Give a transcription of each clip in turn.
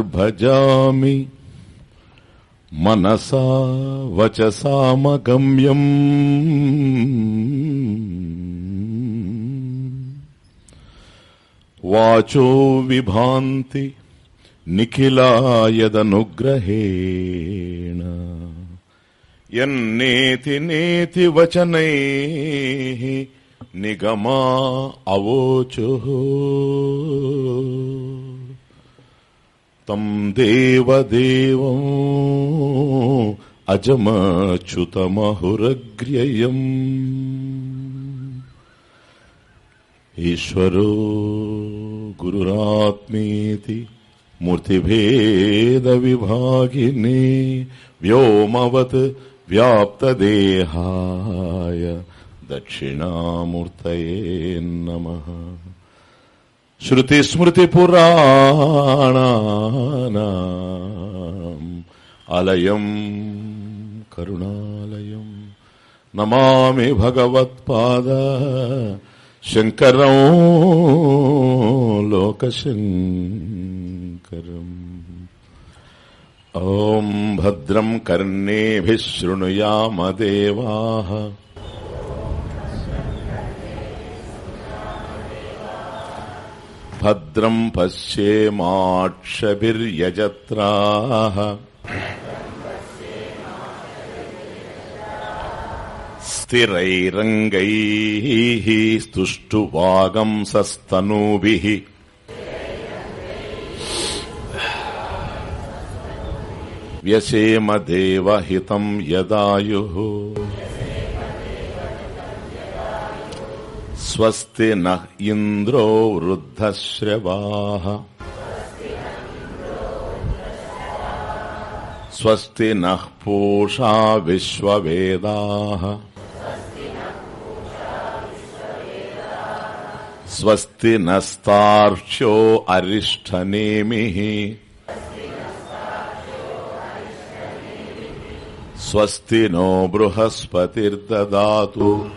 మాతర్భజామి మనసా వచసామగమ్యం వాచో విభాంతి నిఖిలాయదనుగ్రహేణ. ఎన్నేతి నేతి వచనై నిగమా అవోచో. తం దేవదేవం అజమచ్యుతమహురగ్ర్యయం. ఈశ్వరో గురురాత్మేతి మూర్తిభేద విభాగిని వ్యోమవత్ వ్యాప్తదేహాయ దక్షిణామూర్తయే నమ. శృతి స్మృతి పురాణ అలయం కరుణాలయం. నమామి భగవత్పాద శంకరం లోకశంకరం. ఓం భద్రం కర్ణేభిశృణుయామదేవా. भद्रम् पश्येमाक्षभिर्यजत्राः स्थिरैरङ्गैः स्तुष्टुवागंसस्तनूभिः व्यसेम स्वस्ति न इंद्रो वृद्धश्रवाः। स्वस्ति न पूषा विश्ववेदाः। स्वस्ति नस्तार्क्ष्यो अरिष्ठनेमिः। स्वस्ति नो बृहस्पतिर्ददातु।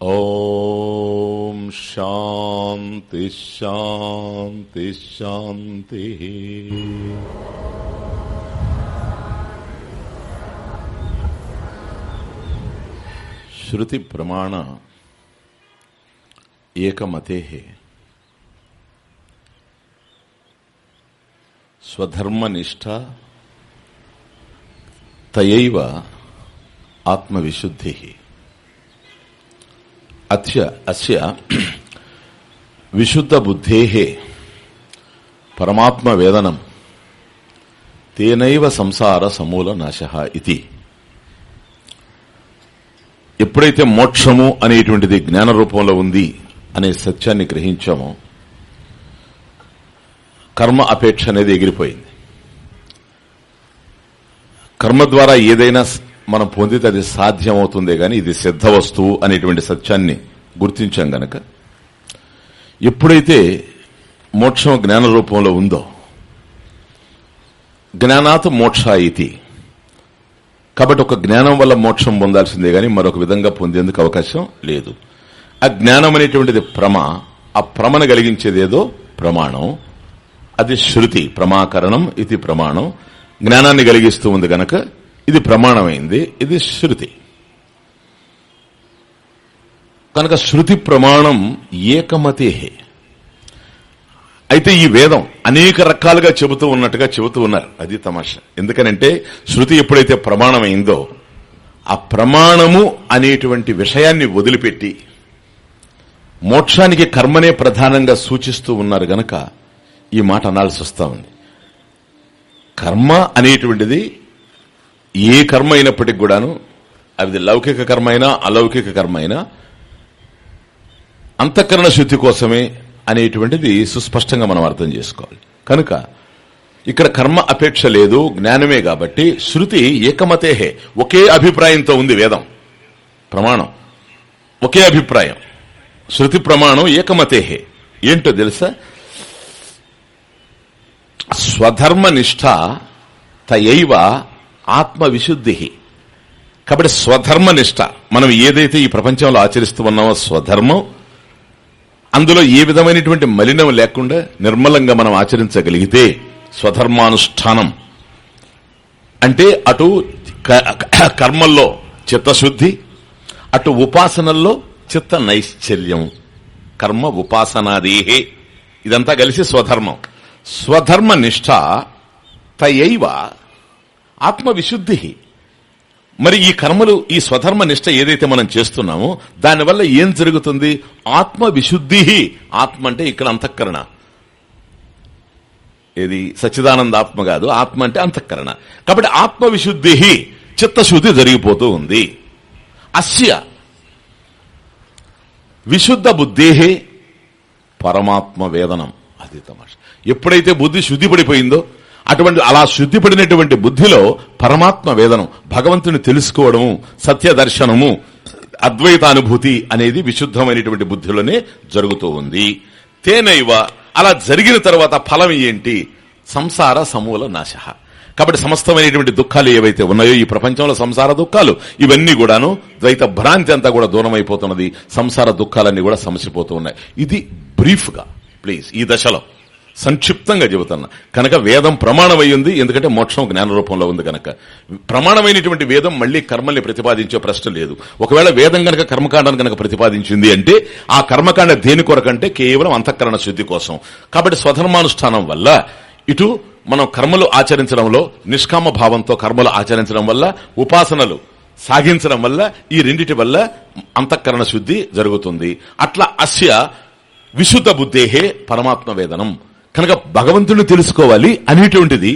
నో బృహస్పతిర్దదాతు ఓం శాంతి శాంతి శాంతి శృతి ప్రమాణ ఏకమతే స్వధర్మనిష్ట తయైవ ఆత్మవిశుద్ధి అస్య అస్య విశుద్ధ బుద్ధే పరమాత్మ వేదనం తేనైవ సంసార సమూల నాశ ఇది. ఎప్పుడైతే మోక్షము అనేటువంటిది జ్ఞాన రూపంలో ఉంది అనే సత్యాన్ని గ్రహించామో కర్మ అపేక్ష అనేది ఎగిరిపోయింది. కర్మ ద్వారా ఏదైనా మనం పొందితే అది సాధ్యమవుతుందే గాని ఇది సిద్ధ వస్తువు అనేటువంటి సత్యాన్ని గుర్తించాం గనక. ఎప్పుడైతే మోక్షం జ్ఞాన రూపంలో ఉందో జ్ఞానాత్ మోక్ష ఇది కాబట్టి ఒక జ్ఞానం వల్ల మోక్షం పొందాల్సిందే గాని మరొక విధంగా పొందేందుకు అవకాశం లేదు. ఆ జ్ఞానం అనేటువంటిది ప్రమ ఆ ప్రమను కలిగించేదేదో ప్రమాణం. అది శృతి ప్రమాకరణం ఇది ప్రమాణం. జ్ఞానాన్ని కలిగిస్తూ ఉంది గనక ఇది ప్రమాణమైంది ఇది శృతి. కనుక శృతి ప్రమాణం ఏకమతే అయితే ఈ వేదం అనేక రకాలుగా చెబుతూ ఉన్నట్టుగా చెబుతూ ఉన్నారు. అది తమాషా. ఎందుకనంటే శృతి ఎప్పుడైతే ప్రమాణమైందో ఆ ప్రమాణము అనేటువంటి విషయాన్ని వదిలిపెట్టి మోక్షానికి కర్మనే ప్రధానంగా సూచిస్తూ ఉన్నారు గనక ఈ మాట అనాల్సి వస్తా ఉంది. కర్మ అనేటువంటిది ఏ కర్మ అయినప్పటికి కూడాను అది లౌకిక కర్మ అయినా అలౌకిక కర్మ అయినా అంతఃకరణ శుద్ధి కోసమే అనేటువంటిది సుస్పష్టంగా మనం అర్థం చేసుకోవాలి. కనుక ఇక్కడ కర్మ అపేక్ష లేదు జ్ఞానమే కాబట్టి శృతి ఏకమతేహే ఒకే అభిప్రాయంతో ఉంది వేదం ప్రమాణం. ఒకే అభిప్రాయం. శృతి ప్రమాణం ఏకమతేహే. ఏంటో తెలుసా? స్వధర్మ నిష్ట తయైవ ఆత్మ విశుద్ధి కాబట్టి స్వధర్మనిష్ట. మనం ఏదైతే ఈ ప్రపంచంలో ఆచరిస్తూ ఉన్నామో స్వధర్మం అందులో ఏ విధమైనటువంటి మలినం లేకుండా నిర్మలంగా మనం ఆచరించగలిగితే స్వధర్మానుష్ఠానం. అంటే అటు కర్మల్లో చిత్తశుద్ధి అటు ఉపాసనల్లో చిత్త నైశ్చల్యం కర్మ ఉపాసనాదేహే. ఇదంతా కలిసి స్వధర్మం. స్వధర్మ నిష్ఠ తయైవ ఆత్మవిశుద్ధి. మరి ఈ కర్మలు ఈ స్వధర్మ నిష్ట ఏదైతే మనం చేస్తున్నామో దానివల్ల ఏం జరుగుతుంది? ఆత్మవిశుద్ధి. ఆత్మ అంటే ఇక్కడ అంతఃకరణ. ఏది? సచ్చిదానంద ఆత్మ కాదు. ఆత్మ అంటే అంతఃకరణ. కాబట్టి ఆత్మవిశుద్ధి చిత్తశుద్ధి జరిగిపోతూ ఉంది. అస్య. విశుద్ధ బుద్ధి పరమాత్మ వేదనం. అది తమాష. ఎప్పుడైతే బుద్ధి శుద్ధి పడిపోయిందో అటువంటి అలా శుద్ధిపడినటువంటి బుద్ధిలో పరమాత్మ వేదనం భగవంతుని తెలుసుకోవడము సత్య దర్శనము అద్వైతానుభూతి అనేది విశుద్ధమైనటువంటి బుద్ధిలోనే జరుగుతూ ఉంది. తేనైవ అలా జరిగిన తర్వాత ఫలం ఏంటి? సంసార సమూల నాశ. కాబట్టి సమస్తమైనటువంటి దుఃఖాలు ఏవైతే ఉన్నాయో ఈ ప్రపంచంలో సంసార దుఃఖాలు ఇవన్నీ కూడాను ద్వైత భ్రాంతి అంతా కూడా దూరమైపోతున్నది. సంసార దుఃఖాలన్నీ కూడా సమసిపోతూ ఉన్నాయి ఇది బ్రీఫ్గా ప్లీజ్ ఈ దశలో. సంక్షిప్తంగా చెబుతున్నా. కనుక వేదం ప్రమాణమైంది ఎందుకంటే మోక్షం జ్ఞాన రూపంలో ఉంది కనుక. ప్రమాణమైనటువంటి వేదం మళ్ళీ కర్మల్ని ప్రతిపాదించే ప్రశ్న లేదు. ఒకవేళ వేదం గనక కర్మకాండాన్ని గనక ప్రతిపాదించింది అంటే ఆ కర్మకాండ దేని కొరకంటే కేవలం అంతఃకరణ శుద్ధి కోసం. కాబట్టి స్వధర్మానుష్ఠానం వల్ల ఇటు మనం కర్మలు ఆచరించడంలో నిష్కామ భావంతో కర్మలు ఆచరించడం వల్ల ఉపాసనలు సాగించడం వల్ల ఈ రెండిటి వల్ల అంతఃకరణ శుద్ధి జరుగుతుంది. అట్లా అస్య విశుద్ధ బుద్ధేహే పరమాత్మ వేదనం. కనుక భగవంతుడిని తెలుసుకోవాలి అనేటువంటిది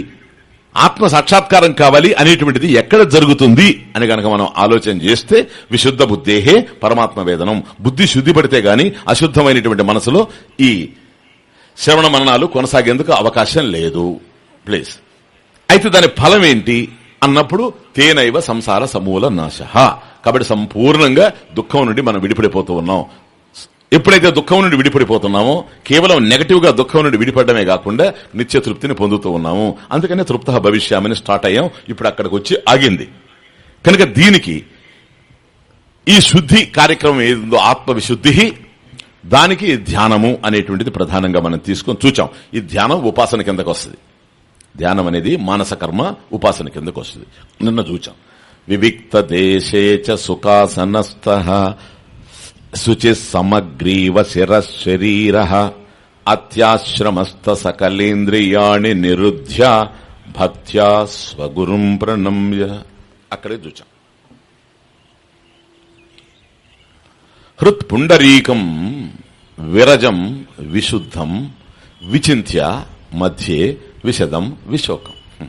ఆత్మ సాక్షాత్కారం కావాలి అనేటువంటిది ఎక్కడ జరుగుతుంది అని గనక మనం ఆలోచన చేస్తే విశుద్ధ బుద్ధేహే పరమాత్మ వేదనం. బుద్ధి శుద్ధి పడితే గాని అశుద్ధమైనటువంటి మనసులో ఈ శ్రవణ మననాలు కొనసాగేందుకు అవకాశం లేదు. ప్లీజ్. అయితే దాని ఫలం ఏంటి? అన్నప్పుడు తేనైవ సంసార సమూల నాశ. కాబట్టి సంపూర్ణంగా దుఃఖం నుండి మనం విడిపడిపోతూ ఉన్నాం. ఎప్పుడైతే దుఃఖం నుండి విడిపడిపోతున్నామో కేవలం నెగటివ్గా దుఃఖం నుండి విడిపడమే కాకుండా నిత్య తృప్తిని పొందుతూ ఉన్నాము. అందుకనే తృప్త భవిష్యామని స్టార్ట్ అయ్యాం. ఇప్పుడు అక్కడికి వచ్చి ఆగింది. కనుక దీనికి ఈ శుద్ధి కార్యక్రమం ఏదో ఆత్మవిశుద్ధి దానికి ధ్యానము అనేటువంటిది ప్రధానంగా మనం తీసుకొని చూచాం. ఈ ధ్యానం ఉపాసన కిందకు వస్తుంది. ధ్యానం అనేది మానస కర్మ ఉపాసన కిందకు వస్తుంది. నిన్న చూచాం. వివిక్త దేశే సుఖాసనస్థ శుచి సమగ్రీవ శరీర అత్యాశ్రమస్త సకలేంద్రియాణి నిరుధ్య భక్త్యా స్వగురుం ప్రణమ్య. అక్కడే చూచాం. హృత్పుండరీకం విరజం విశుద్ధం విచింత్య మధ్యే విశదం విశోకం.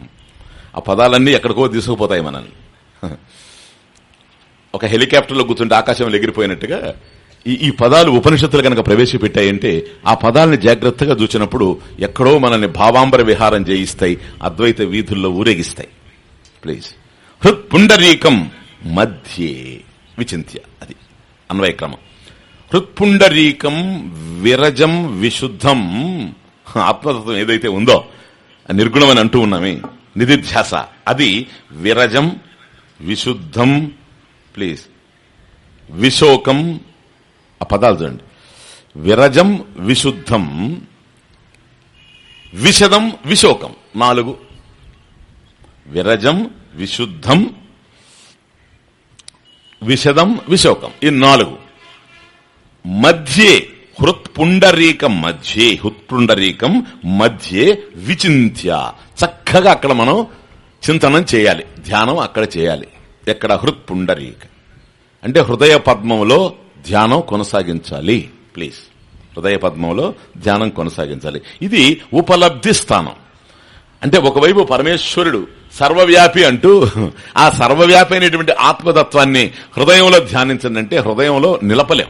ఆ పదాలన్నీ ఎక్కడికో తీసుకుపోతాయి మనల్ని. ఒక హెలికాప్టర్లో కూర్చుంటే ఆకాశంలో ఎగిరిపోయినట్టుగా ఈ ఈ పదాలు ఉపనిషత్తులు కనుక ప్రవేశపెట్టాయంటే ఆ పదాలని జాగ్రత్తగా చూచినప్పుడు ఎక్కడో మనల్ని భావాంబర విహారం చేయిస్తాయి అద్వైత వీధుల్లో ఊరేగిస్తాయి. ప్లీజ్ హృత్పుండరీకం మధ్యే. విచింత్య. అది అన్వయక్రమం. హృత్పుండరీకం విరజం విశుద్ధం. ఆత్మతత్వం ఏదైతే ఉందో నిర్గుణం అని అంటూ ఉన్నామే. నిధిధ్యాస. అది విరజం విశుద్ధం. ప్లీజ్ విశోకం ఆ పదాలు చూడండి. విరజం విశుద్ధం విషదం విశోకం. నాలుగు. విరజం విశుద్ధం విషదం విశోకం. ఈ నాలుగు. మధ్యే హృత్పుండరీకం మధ్యే హృత్పుండరీకం మధ్యే విచింత్య. చక్కగా అక్కడ మనం చింతనం చేయాలి. ధ్యానం అక్కడ చేయాలి. ఎక్కడ హృత్పుండరీక. అంటే హృదయ పద్మంలో ధ్యానం కొనసాగించాలి. ప్లీజ్ హృదయ పద్మంలో ధ్యానం కొనసాగించాలి. ఇది ఉపలబ్ధి స్థానం. అంటే ఒకవైపు పరమేశ్వరుడు సర్వవ్యాపి అంటూ ఆ సర్వవ్యాపి అయినటువంటి ఆత్మతత్వాన్ని హృదయంలో ధ్యానించండి అంటే హృదయంలో నిలపలేం.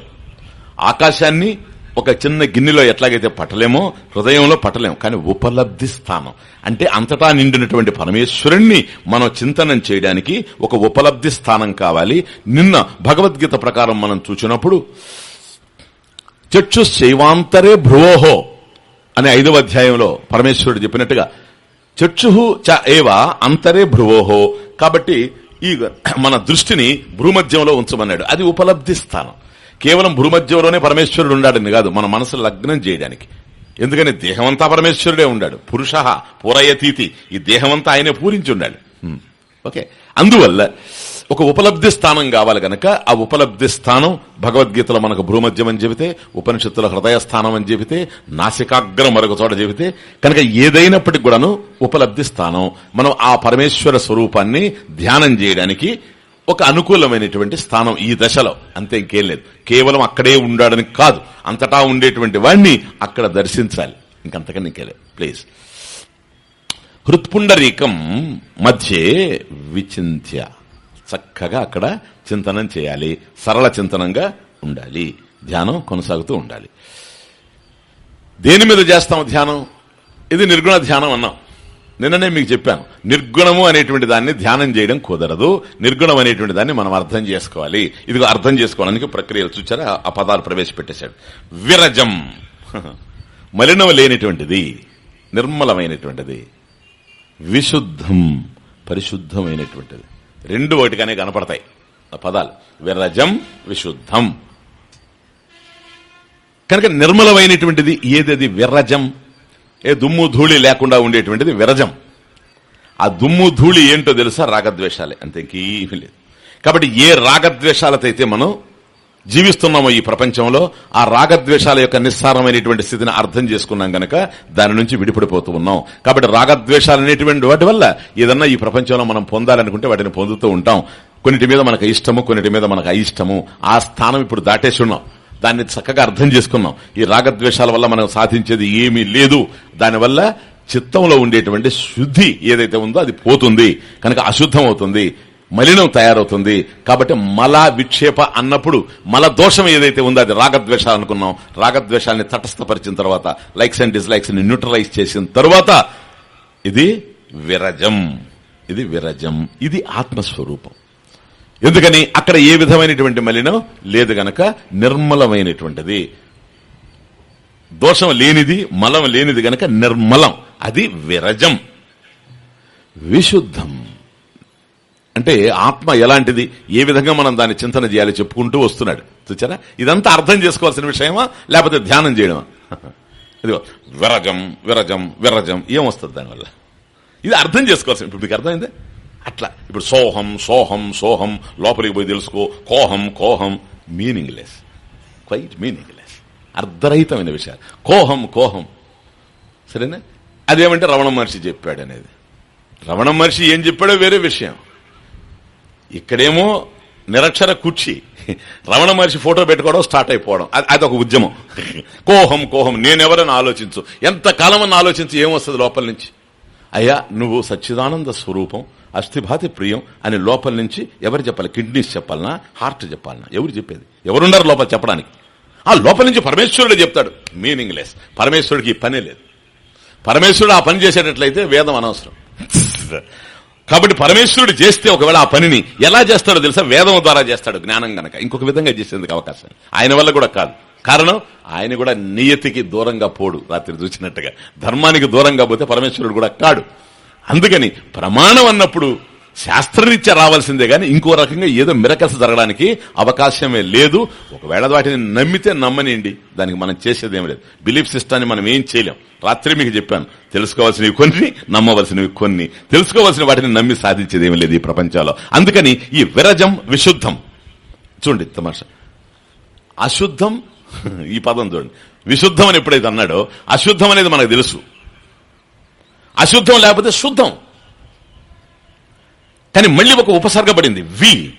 ఆకాశాన్ని ఒక చిన్న గిన్నెలో ఎట్లాగైతే పట్టలేమో హృదయంలో పట్టలేము. కానీ ఉపలబ్ధి స్థానం. అంటే అంతటా నిండినటువంటి పరమేశ్వరుణ్ణి మనం చింతనం చేయడానికి ఒక ఉపలబ్ధి స్థానం కావాలి. నిన్న భగవద్గీత ప్రకారం మనం చూసినప్పుడు చక్షు శైవాంతరే భ్రువోహో అనే ఐదవ అధ్యాయంలో పరమేశ్వరుడు చెప్పినట్టుగా చక్షు చ ఏవ అంతరే భ్రువోహో. కాబట్టి ఈ మన దృష్టిని భూమధ్యంలో ఉంచమన్నాడు. అది ఉపలబ్ధి స్థానం. కేవలం భూమధ్యంలోనే పరమేశ్వరుడు ఉండాడని కాదు మన మనసు లగ్నం చేయడానికి. ఎందుకని దేహమంతా పరమేశ్వరుడే ఉండాడు. పురుష పూరయతీతి. ఈ దేహమంతా ఆయనే పూరించి ఉండాడు. ఓకే. అందువల్ల ఒక ఉపలబ్ధి స్థానం కావాలి గనక ఆ ఉపలబ్ధి స్థానం భగవద్గీతలో మనకు భూమధ్యం అని చెబితే ఉపనిషత్తుల హృదయ స్థానం అని చెబితే నాసికాగ్రం మరొక చోట చెబితే కనుక ఏదైనప్పటికి కూడాను ఉపలబ్ధి స్థానం. మనం ఆ పరమేశ్వర స్వరూపాన్ని ధ్యానం చేయడానికి ఒక అనుకూలమైనటువంటి స్థానం ఈ దశలో. అంతే ఇంకేం లేదు. కేవలం అక్కడే ఉండాడని కాదు. అంతటా ఉండేటువంటి వాణ్ణి అక్కడ దర్శించాలి. ఇంకంతకన్నా ఇంకేలేదు ప్లీజ్. హృత్పుండరీకం మధ్య విచింత్య. చక్కగా అక్కడ చింతనం చేయాలి. సరళ చింతనంగా ఉండాలి. ధ్యానం కొనసాగుతూ ఉండాలి. దేని మీద చేస్తాం ధ్యానం? ఇది నిర్గుణ ధ్యానం అన్నాం. నిన్ననే మీకు చెప్పాను. నిర్గుణము అనేటువంటి దాన్ని ధ్యానం చేయడం కుదరదు. నిర్గుణం అనేటువంటి దాన్ని మనం అర్థం చేసుకోవాలి. ఇది అర్థం చేసుకోవడానికి ప్రక్రియలు చూచారా? ఆ పదాలు ప్రవేశపెట్టేశాడు. విరజం. మలినం లేనిటువంటిది నిర్మలమైనటువంటిది విశుద్ధం పరిశుద్ధమైనటువంటిది. రెండు ఒకటిగానే కనపడతాయి ఆ పదాలు. విరజం విశుద్ధం. కనుక నిర్మలమైనటువంటిది ఏదది విరజం. ఏ దుమ్ము ధూళి లేకుండా ఉండేటువంటిది విరజం. ఆ దుమ్ము ధూళి ఏంటో తెలుసా? రాగద్వేషాలే. అంతే ఇంకేమీ లేదు. కాబట్టి ఏ రాగద్వేషాలతో అయితే మనం జీవిస్తున్నామో ఈ ప్రపంచంలో ఆ రాగద్వేషాల యొక్క నిస్సారమైనటువంటి స్థితిని అర్థం చేసుకున్నాం గనక దాని నుంచి విడిపడిపోతూ ఉన్నాం. కాబట్టి రాగద్వేషాలు అనేటువంటి వాటి వల్ల ఏదన్నా ఈ ప్రపంచంలో మనం పొందాలనుకుంటే వాటిని పొందుతూ ఉంటాం. కొన్నిటి మీద మనకు ఇష్టము కొన్నిటి మీద మనకు అయిష్టము. ఆ స్థానం ఇప్పుడు దాటేసి ఉన్నాం. దాన్ని చక్కగా అర్థం చేసుకున్నాం. ఈ రాగద్వేషాల వల్ల మనం సాధించేది ఏమీ లేదు. దానివల్ల చిత్తంలో ఉండేటువంటి శుద్ధి ఏదైతే ఉందో అది పోతుంది. కనుక అశుద్ధం అవుతుంది మలినం తయారవుతుంది. కాబట్టి మల విక్షేప అన్నప్పుడు మల దోషం ఏదైతే ఉందో అది రాగద్వేషాలు అనుకున్నాం. రాగద్వేషాలని తటస్థపరిచిన తర్వాత లైక్స్ అండ్ డిస్లైక్స్ని న్యూట్రలైజ్ చేసిన తర్వాత ఇది విరజం. ఇది విరజం. ఇది ఆత్మస్వరూపం. ఎందుకని? అక్కడ ఏ విధమైనటువంటి మలినం? లేదు గనక నిర్మలమైనటువంటిది. దోషం లేనిది మలం లేనిది గనక నిర్మలం. అది విరజం. విశుద్ధం. అంటే ఆత్మ ఎలాంటిది? ఏ విధంగా మనం దాన్ని చింతన చేయాలి చెప్పుకుంటూ వస్తున్నాడు. చూచారా? ఇదంతా అర్థం చేసుకోవాల్సిన విషయమా? లేకపోతే ధ్యానం చేయడమా? ఇదిగో విరజం విరజం విరజం. ఏమొస్తుంది దానివల్ల? ఇది అర్థం చేసుకోవాల్సిన ఇప్పుడు మీకు అర్థమైంది? అట్లా. ఇప్పుడు సోహం సోహం సోహం లోపలికి పోయి తెలుసుకో. కోహం కోహం మీనింగ్లెస్ క్వైట్ మీనింగ్లెస్ అర్ధరహితమైన విషయాలు. కోహం కోహం. సరేనా? అదేమంటే రమణ మహర్షి చెప్పాడు అనేది రమణ మహర్షి ఏం చెప్పాడో వేరే విషయం. ఇక్కడేమో నిరక్షర కుర్చీ. రమణ మహర్షి ఫోటో పెట్టుకోవడం స్టార్ట్ అయిపోవడం. అది- అదొక ఉద్యమం. కోహం కోహం. నేనెవరని ఆలోచించు. ఎంత కాలమని ఆలోచించి ఏమొస్తుంది లోపల నుంచి? అయ్యా నువ్వు సచ్చిదానంద స్వరూపం. అస్థిభాతి ప్రియం అని లోపల నుంచి ఎవరు చెప్పాలి? కిడ్నీస్ చెప్పాలనా? హార్ట్ చెప్పాలనా? ఎవరు చెప్పేది? ఎవరున్నారు లోపల చెప్పడానికి? ఆ లోపల నుంచి పరమేశ్వరుడు చెప్తాడు. మీనింగ్ లెస్ పరమేశ్వరుడికి ఈ పనే లేదు. పరమేశ్వరుడు ఆ పని చేసేటట్లయితే వేదం అనవసరం. కాబట్టి పరమేశ్వరుడు చేస్తే ఒకవేళ ఆ పనిని ఎలా చేస్తాడో తెలుసా? వేదం ద్వారా చేస్తాడు జ్ఞానం గనక. ఇంకొక విధంగా చేసేందుకు అవకాశం. ఆయన వల్ల కూడా కాదు. కారణం ఆయన కూడా నియతికి దూరంగా పోడు. రాత్రి చూసినట్టుగా. ధర్మానికి దూరంగా పోతే పరమేశ్వరుడు కూడా కాడు. అందుకని ప్రమాణం అన్నప్పుడు శాస్త్రరీత్యా రావాల్సిందే గాని ఇంకో రకంగా ఏదో మిరకల్స్ జరగడానికి అవకాశమే లేదు. ఒకవేళ వాటిని నమ్మితే నమ్మనియండి. దానికి మనం చేసేది ఏం లేదు. బిలీఫ్ సిస్టాన్ని మనం ఏం చేయలేం. రాత్రి మీకు చెప్పాను. తెలుసుకోవాల్సినవి కొన్ని నమ్మవలసినవి కొన్ని. తెలుసుకోవాల్సిన వాటిని నమ్మి సాధించేది ఏమీ లేదు ఈ ప్రపంచంలో. అందుకని ఈ విరజం విశుద్ధం. చూడండి తమాష. అశుద్ధం ఈ పదం చూడండి. విశుద్ధం అని ఎప్పుడైతే అన్నాడో అశుద్ధం అనేది మనకు తెలుసు. అశుద్ధం లేకపోతే శుద్ధం. కానీ మళ్ళీ ఒక ఉపసర్గ పడింది వి.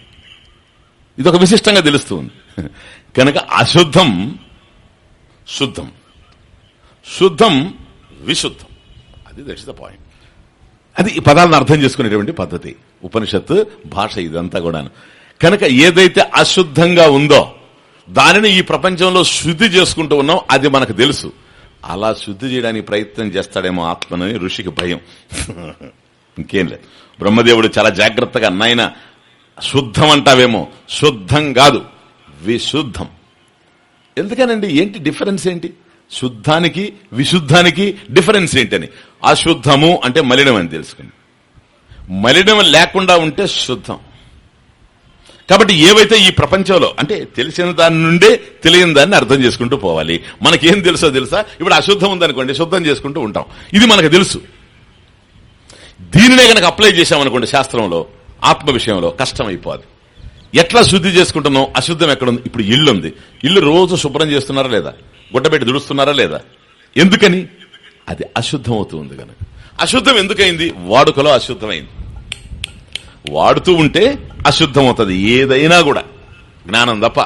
ఇది ఒక విశిష్టంగా తెలుస్తుంది. కనుక అశుద్ధం శుద్ధం. శుద్ధం విశుద్ధం. అది దట్స్ ద పాయింట్ అది ఈ పదాలను అర్థం చేసుకునేటువంటి పద్ధతి. ఉపనిషత్తు భాష ఇదంతా కూడాను. కనుక ఏదైతే అశుద్ధంగా ఉందో దానిని ఈ ప్రపంచంలో శుద్ధి చేసుకుంటూ ఉన్నాం అది మనకు తెలుసు. అలా శుద్ధి చేయడానికి ప్రయత్నం చేస్తాడేమో ఆత్మనని ఋషికి భయం. ఇంకేం లేదు. బ్రహ్మదేవుడు చాలా జాగ్రత్తగా నాయన శుద్ధం అంటావేమో శుద్ధం కాదు విశుద్ధం. ఎందుకనండి? ఏంటి డిఫరెన్స్ ఏంటి? శుద్ధానికి విశుద్ధానికి డిఫరెన్స్ ఏంటని? అశుద్ధము అంటే మలినం అని తెలుసుకుని మలినం లేకుండా ఉంటే శుద్ధం. కాబట్టి ఏవైతే ఈ ప్రపంచంలో అంటే తెలిసిన దాని నుండే తెలియని దాన్ని అర్థం చేసుకుంటూ పోవాలి. మనకేం తెలుసో తెలుసా? ఇప్పుడు అశుద్ధం ఉందనుకోండి శుద్ధం చేసుకుంటూ ఉంటాం. ఇది మనకు తెలుసు. దీనినే గనక అప్లై చేశామనుకోండి శాస్త్రంలో ఆత్మ విషయంలో కష్టం అయిపోదు ఎట్లా శుద్ధి చేసుకుంటున్నాం? అశుద్ధం ఎక్కడుంది? ఇప్పుడు ఇల్లు ఉంది ఇల్లు రోజు శుభ్రం చేస్తున్నారా లేదా? గుడ్డబెట్టి దుడుస్తున్నారా లేదా? ఎందుకని? అది అశుద్ధం అవుతుంది కనుక అశుద్ధం ఎందుకైంది? వాడుకలో అశుద్ధమైంది. వాడుతూ ఉంటే అశుద్ధం అవుతుంది ఏదైనా కూడా. జ్ఞానం తప్ప.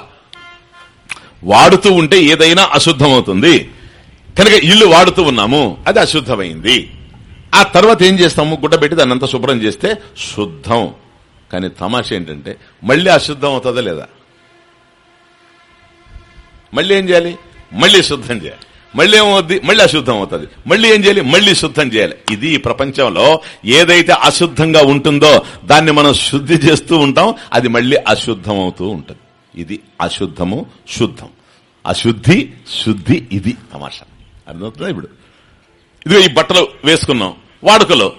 వాడుతూ ఉంటే ఏదైనా అశుద్ధం అవుతుంది కనుక ఇల్లు వాడుతూ ఉన్నాము అది అశుద్ధమైంది. ఆ తర్వాత ఏం చేస్తాము గుడ్డ పెట్టి దాన్ని అంతా శుభ్రం చేస్తే శుద్ధం. కానీ తమాష ఏంటంటే మళ్ళీ అశుద్ధం అవుతుందా లేదా? మళ్ళీ ఏం చేయాలి? మళ్ళీ శుద్ధం చేయాలి. మళ్ళీ ఏమవుద్ది? మళ్ళీ అశుద్ధం అవుతుంది. మళ్ళీ ఏం చేయాలి? మళ్ళీ శుద్ధం చేయాలి. ఇది ఈ ప్రపంచంలో ఏదైతే అశుద్ధంగా ఉంటుందో దాన్ని మనం శుద్ధి చేస్తూ ఉంటాం అది మళ్ళీ అశుద్ధం అవుతూ ఉంటుంది. ఇది అశుద్ధము శుద్ధం. అశుద్ధి శుద్ధి ఇది తమాషా. అర్థమవుతుందా ఇప్పుడు? ఇదిగో ఈ బట్టలు వేసుకున్నాం. వాడుకలో.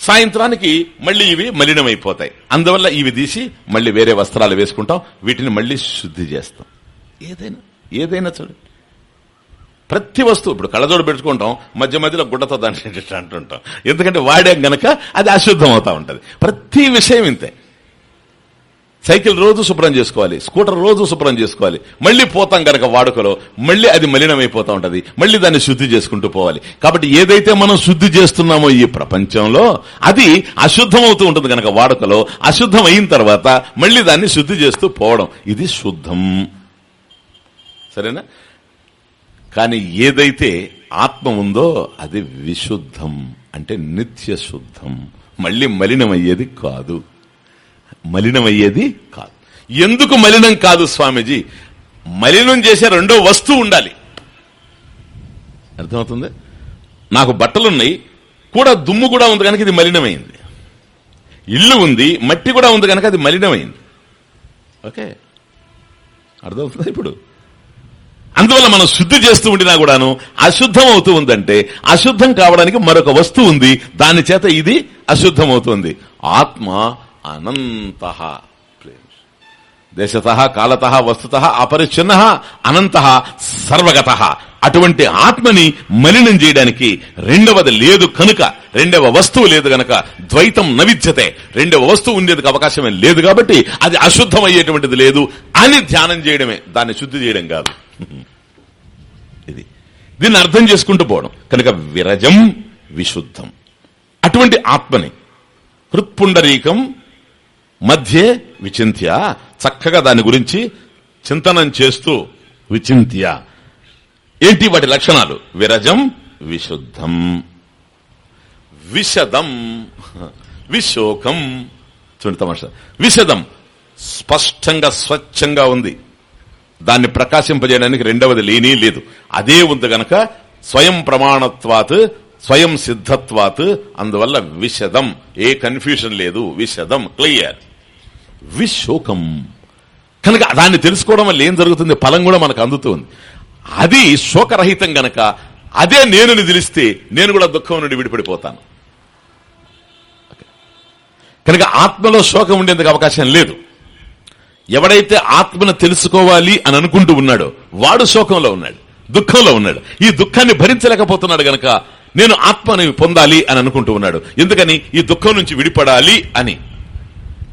సాయంత్రానికి మళ్ళీ ఇవి మలినమైపోతాయి. అందువల్ల ఇవి తీసి మళ్ళీ వేరే వస్త్రాలు వేసుకుంటాం. వీటిని మళ్ళీ శుద్ధి చేస్తాం. ఏదైనా ఏదైనా చూడండి ప్రతి వస్తువు ఇప్పుడు కళ్ళజోడు పెట్టుకుంటాం మధ్య మధ్యలో గుడ్డతో దాన్ని అంటుంటాం. ఎందుకంటే వాడాం గనక అది అశుద్ధం అవుతా ఉంటుంది. ప్రతి విషయం ఇంతే. సైకిల్ రోజు శుభ్రం చేసుకోవాలి స్కూటర్ రోజు శుభ్రం చేసుకోవాలి మళ్ళీ పోతాం గనక వాడుకలో మళ్ళీ అది మలినమైపోతా ఉంటుంది మళ్ళీ దాన్ని శుద్ధి చేసుకుంటూ పోవాలి. కాబట్టి ఏదైతే మనం శుద్ధి చేస్తున్నామో ఈ ప్రపంచంలో అది అశుద్ధం అవుతూ ఉంటుంది గనక వాడుకలో అశుద్ధం అయిన తర్వాత మళ్ళీ దాన్ని శుద్ధి చేస్తూ పోవడం. ఇది శుద్ధం. సరేనా? కానీ ఏదైతే ఆత్మ ఉందో అది విశుద్ధం అంటే నిత్య శుద్ధం. మళ్ళీ మలినమయ్యేది కాదు. మలినమయ్యేది కాదు. ఎందుకు మలినం కాదు స్వామీజీ? మలినం చేసే రెండో వస్తువు ఉండాలి. అర్థమవుతుంది? నాకు బట్టలున్నాయి కూడా దుమ్ము కూడా ఉంది కనుక ఇది మలినమైంది. ఇల్లు ఉంది మట్టి కూడా ఉంది కనుక అది మలినమైంది. ఓకే. అర్థమవుతుంది ఇప్పుడు? అందువల్ల మనం శుద్ధి చేస్తూ ఉండినా కూడాను అశుద్ధం అవుతూ ఉందంటే అశుద్ధం కావడానికి మరొక వస్తువు ఉంది. దాని చేత ఇది అశుద్ధం అవుతుంది ఆత్మ అనంత దేశత కాలత వస్తుత అపరిచ్ఛిన్న అనంత సర్వగత. అటువంటి ఆత్మని మలినం చేయడానికి రెండవది లేదు కనుక రెండవ వస్తువు లేదు గనక ద్వైతం నవిద్యతే రెండవ వస్తువు ఉండేందుకు అవకాశమే లేదు కాబట్టి అది అశుద్ధమయ్యేటువంటిది లేదు అని ధ్యానం చేయడమే. దాన్ని శుద్ధి చేయడం కాదు. ఇది. దీన్ని అర్థం చేసుకుంటూ పోవడం. కనుక విరజం విశుద్ధం. అటువంటి ఆత్మని హృత్పుండరీకం మధ్య విచింత్య చక్కగా దాని గురించి చింతనం చేస్తూ విచింత్య. ఏంటి వాటి లక్షణాలు? విరజం విశుద్ధం. విశదం విశోకం. చూడండి తమాషా. విశదం స్పష్టంగా స్వచ్ఛంగా ఉంది. దాన్ని ప్రకాశింపజేయడానికి రెండవది లేని లేదు. అదే ఉంది గనక స్వయం ప్రమాణత్వాత్ స్వయం సిద్ధత్వాత్ అందువల్ల విశదం ఏ కన్ఫ్యూషన్ లేదు. విశదం క్లియర్. విశోకం. కనుక దాన్ని తెలుసుకోవడం వల్ల ఏం జరుగుతుంది? ఫలం కూడా మనకు అందుతుంది. అది శోకరహితం గనక అదే నేను తెలిస్తే నేను కూడా దుఃఖం నుండి విడిపడిపోతాను. కనుక ఆత్మలో శోకం ఉండేందుకు అవకాశం లేదు. ఎవడైతే ఆత్మను తెలుసుకోవాలి అని అనుకుంటూ ఉన్నాడో వాడు శోకంలో ఉన్నాడు దుఃఖంలో ఉన్నాడు. ఈ దుఃఖాన్ని భరించలేకపోతున్నాడు గనక నేను ఆత్మని పొందాలి అని అనుకుంటూ ఉన్నాడు. ఎందుకని? ఈ దుఃఖం నుంచి విడిపడాలి అని.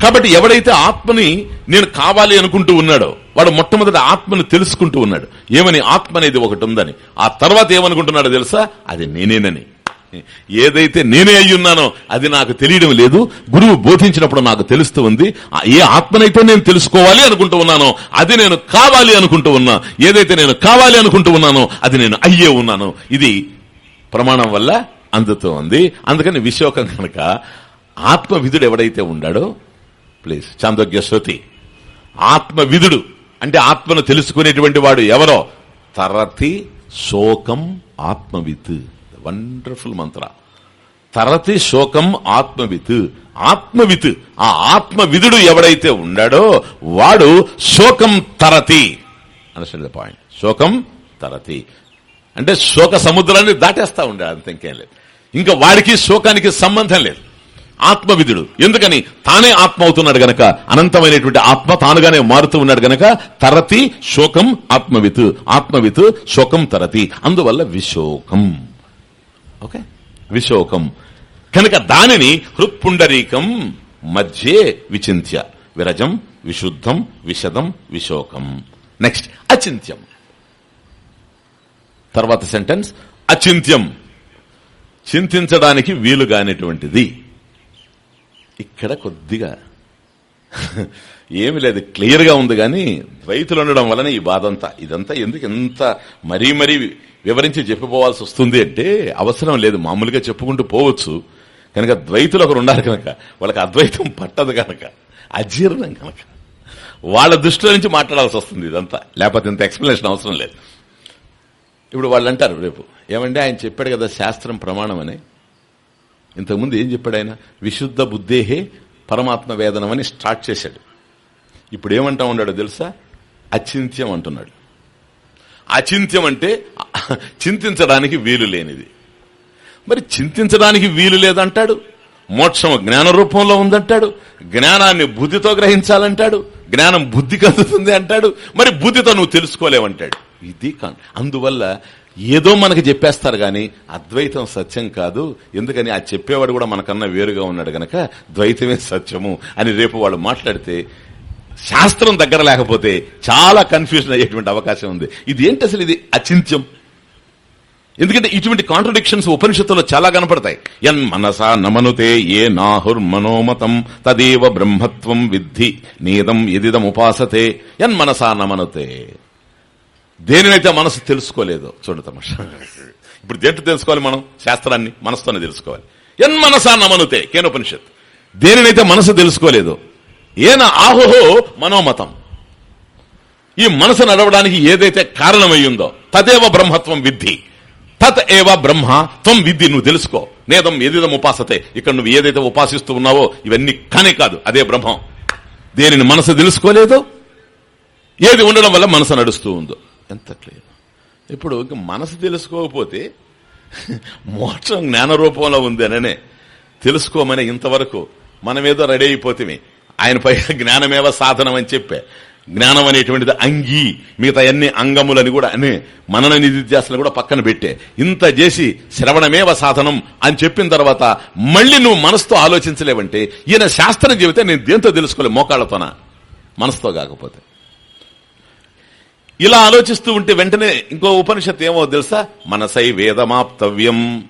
కాబట్టి ఎవడైతే ఆత్మని నేను కావాలి అనుకుంటూ ఉన్నాడో వాడు మొట్టమొదటి ఆత్మను తెలుసుకుంటూ ఉన్నాడు. ఏమని? ఆత్మ అనేది ఒకటి ఉందని. ఆ తర్వాత ఏమనుకుంటున్నాడో తెలుసా? అది నేనేనని. ఏదైతే నేనే అయ్యున్నానో అది నాకు తెలియడం లేదు. గురువు బోధించినప్పుడు నాకు తెలుస్తూ ఉంది. ఏ ఆత్మనైతే నేను తెలుసుకోవాలి అనుకుంటూ ఉన్నానో అది నేను కావాలి అనుకుంటూ ఉన్నా. ఏదైతే నేను కావాలి అనుకుంటూ ఉన్నానో అది నేను అయ్యే ఉన్నాను. ఇది ప్రమాణం వల్ల అందుతూ ఉంది. అందుకని విశోకం కనుక ఆత్మవిధుడు ఎవడైతే ఉండాడో ప్లీజ్ చాందోగ్య శృతి ఆత్మవిధుడు అంటే ఆత్మను తెలుసుకునేటువంటి వాడు ఎవరో తరతి శోకం ఆత్మవిత్ వండర్ఫుల్ మంత్ర తరతి శోకం ఆత్మవిత్ ఆత్మవిత్ ఆ ఆత్మవిధుడు ఎవడైతే ఉండాడో వాడు శోకం తరతి అండర్స్టాండ్ ద పాయింట్ శోకం తరతి అంటే శోక సముద్రాన్ని దాటేస్తా ఉండే అంత ఇంకేం లేదు ఇంకా వాడికి శోకానికి సంబంధం లేదు ఆత్మవిధుడు. ఎందుకని? తానే ఆత్మ అవుతున్నాడు గనక అనంతమైనటువంటి ఆత్మ తానుగానే మారుతూ ఉన్నాడు గనక తరతి శోకం ఆత్మవిత్ ఆత్మవిత్ శోకం తరతి అందువల్ల విశోకం. ఓకే? విశోకం. కనుక దానిని హృత్పుండరీకం మధ్యే విచింత్య విరజం విశుద్ధం విశదం విశోకం. నెక్స్ట్ అచింత్యం. తర్వాత సెంటెన్స్ అచింత్యం. చింతించడానికి వీలుగానేటువంటిది. ఇక్కడ కొద్దిగా ఏమి లేదు క్లియర్గా ఉంది కానీ ద్వైతులు ఉండడం వలన ఈ బాధ అంతా ఇదంతా ఎందుకు ఎంత మరీ మరీ వివరించి చెప్పిపోవాల్సి వస్తుంది అంటే అవసరం లేదు మామూలుగా చెప్పుకుంటూ పోవచ్చు. కనుక ద్వైతులు ఒకరు ఉండాలి కనుక వాళ్ళకి అద్వైతం పట్టదు కనుక అజీర్ణం కనుక. వాళ్ళ దృష్టిలో నుంచి మాట్లాడాల్సి వస్తుంది ఇదంతా. లేకపోతే ఇంత ఎక్స్ప్లెనేషన్ అవసరం లేదు. ఇప్పుడు వాళ్ళు అంటారు రేపు ఏమంటే ఆయన చెప్పాడు కదా శాస్త్రం ప్రమాణం అని ఇంతకుముందు ఏం చెప్పాడు ఆయన? విశుద్ధ బుద్ధేహే పరమాత్మ వేదనం అని స్టార్ట్ చేశాడు. ఇప్పుడు ఏమంటా ఉన్నాడో తెలుసా? అచింత్యం అంటున్నాడు. అచింత్యం అంటే చింతించడానికి వీలు లేనిది. మరి చింతించడానికి వీలు లేదంటాడు? మోక్షం జ్ఞాన రూపంలో ఉందంటాడు? జ్ఞానాన్ని బుద్ధితో గ్రహించాలంటాడు? జ్ఞానం బుద్ధికి అందుతుంది అంటాడు? మరి బుద్ధితో నువ్వు తెలుసుకోలేవంటాడు. ఇది అందువల్ల ఏదో మనకి చెప్పేస్తారు కానీ అద్వైతం సత్యం కాదు. ఎందుకని ఆ చెప్పేవాడు కూడా మనకన్నా వేరుగా ఉన్నాడు గనక ద్వైతమే సత్యము అని రేపు వాళ్ళు మాట్లాడితే శాస్త్రం దగ్గర లేకపోతే చాలా కన్ఫ్యూజన్ అయ్యేటువంటి అవకాశం ఉంది. ఇది ఏంటి అసలు ఇది అచింత్యం? ఎందుకంటే ఇటువంటి కాంట్రడిక్షన్స్ ఉపనిషత్తులో చాలా కనపడతాయి. ఎన్ మనసా నమనుతే ఏ నాహుర్ మనోమతం తదేవ బ్రహ్మత్వం విద్ధి నీదం ఎదిదం ఉపాసతే ఎన్ మనసా నమనుతే. దేనినైతే మనసు తెలుసుకోలేదో చూడండి తమాష. ఇప్పుడు దేంట్లో తెలుసుకోవాలి మనం? శాస్త్రాన్ని మనసుతోనే తెలుసుకోవాలి. ఎన్ మనసా నమనుతే కేనోపనిషత్. దేనినైతే మనసు తెలుసుకోలేదు ఏన ఆహోహో మనోమతం. ఈ మనసు నడవడానికి ఏదైతే కారణమయ్యిందో తదేవ బ్రహ్మత్వం విద్ధి. తత్ ఏవ బ్రహ్మ త్వం విద్ధి నువ్వు తెలుసుకో. నేదం ఏదేదం ఉపాసతే ఇక్కడ నువ్వు ఏదైతే ఉపాసిస్తూ ఉన్నావో ఇవన్నీ కానే కాదు అదే బ్రహ్మం. దేనిని మనసు తెలుసుకోలేదు ఏది ఉండడం వల్ల మనసు నడుస్తూ ఉందో. ఎంత క్లియర్ ఇప్పుడు ఇంక మనసు తెలుసుకోకపోతే మోక్షం జ్ఞాన రూపంలో ఉంది అననే తెలుసుకోమని ఇంతవరకు మనమేదో రెడీ అయిపోతే ఆయన పై జ్ఞానమేవ సాధనం అని చెప్పే. జ్ఞానం అనేటువంటిది అంగి మిగతా అన్ని అంగములని కూడా అనే మనన నిధిధ్యాసలు కూడా పక్కన పెట్టే. ఇంత చేసి శ్రవణమేవ సాధనం అని చెప్పిన తర్వాత మళ్ళీ నువ్వు మనసుతో ఆలోచించలేవంటే ఈయన శాస్త్రం చెబితే నేను దేంతో తెలుసుకోలే మోకాళ్ళతోనా మనసుతో కాకపోతే. ఇలా ఆలోచిస్తూ ఉంటే వెంటనే ఇంకో ఉపనిషత్తు ఏమో తెలుసా? మనసై వేదమాప్తవ్యం.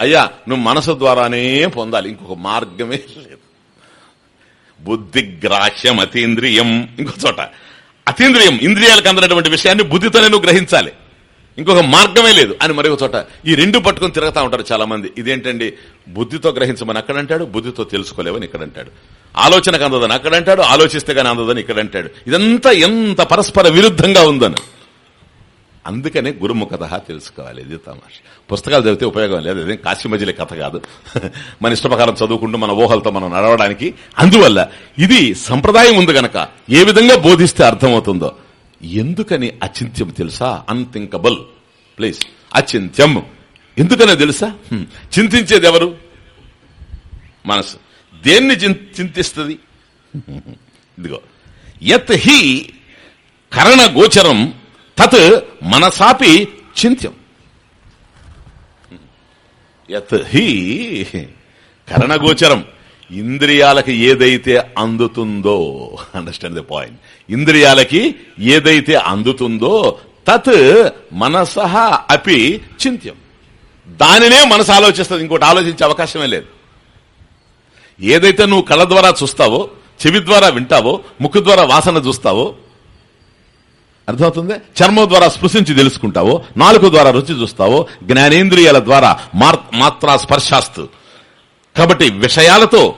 అయ్యా నువ్వు మనసు ద్వారానే పొందాలి. ఇంకొక మార్గమే లేదు. బుద్ధిగ్రాహ్యం అతీంద్రియం. ఇంకో చోట. అతీంద్రియం ఇంద్రియాలకు అందనటువంటి విషయాన్ని బుద్ధితోనే నువ్వు గ్రహించాలి. ఇంకొక మార్గమే లేదు అని మరొక చోట ఈ రెండు పట్టుకుని తిరుగుతూ ఉంటారు చాలా మంది ఇదేంటండి? బుద్ధితో గ్రహించమని అక్కడంటాడు బుద్ధితో తెలుసుకోలేవని ఇక్కడంటాడు. ఆలోచనకు అందదని అక్కడంటాడు ఆలోచిస్తే కానీ అందదని ఇక్కడంటాడు. ఇదంతా ఎంత పరస్పర విరుద్ధంగా ఉందని. అందుకనే గురుముఖత తెలుసుకోవాలి ఇది తమాష. పుస్తకాలు చదివితే ఉపయోగం లేదు అదే కాశీ మధ్యలే కథ కాదు. మన ఇష్టప్రకారం చదువుకుంటూ మన ఊహలతో మనం నడవడానికి. అందువల్ల ఇది సంప్రదాయం ఉంది గనక ఏ విధంగా బోధిస్తే అర్థమవుతుందో. ఎందుకని అచింత్యం తెలుసా? అన్థింకబుల్ ప్లీజ్ అచింత్యం. ఎందుకని తెలుసా? చింతించేది ఎవరు? మనసు. దేన్ని చిం- చింతిస్తుంది? ఇదిగో. యత్ హి కరణ గోచరం తత్ మనసాపి చింత్యం. యత్ హి కరణగోచరం ఇంద్రియాలకి ఏదైతే అందుతుందో అండర్స్టాండ్ ది పాయింట్ ఇంద్రియాలకి ఏదైతే అందుతుందో తత్ మనస అపి చింత్యం. దానినే మనసు ఆలోచిస్తుంది ఇంకోటి ఆలోచించే అవకాశమే లేదు. ఏదైతే నువ్వు కళ్ళ ద్వారా చూస్తావో చెవి ద్వారా వింటావో ముక్కు ద్వారా వాసన చూస్తావో అర్థమవుతుంది? చర్మం ద్వారా స్పృశించి తెలుసుకుంటావో నాలుగు ద్వారా రుచి చూస్తావో జ్ఞానేంద్రియాల ద్వారా మాత్రా స్పర్శాస్తు కాబట్టి విషయాలతో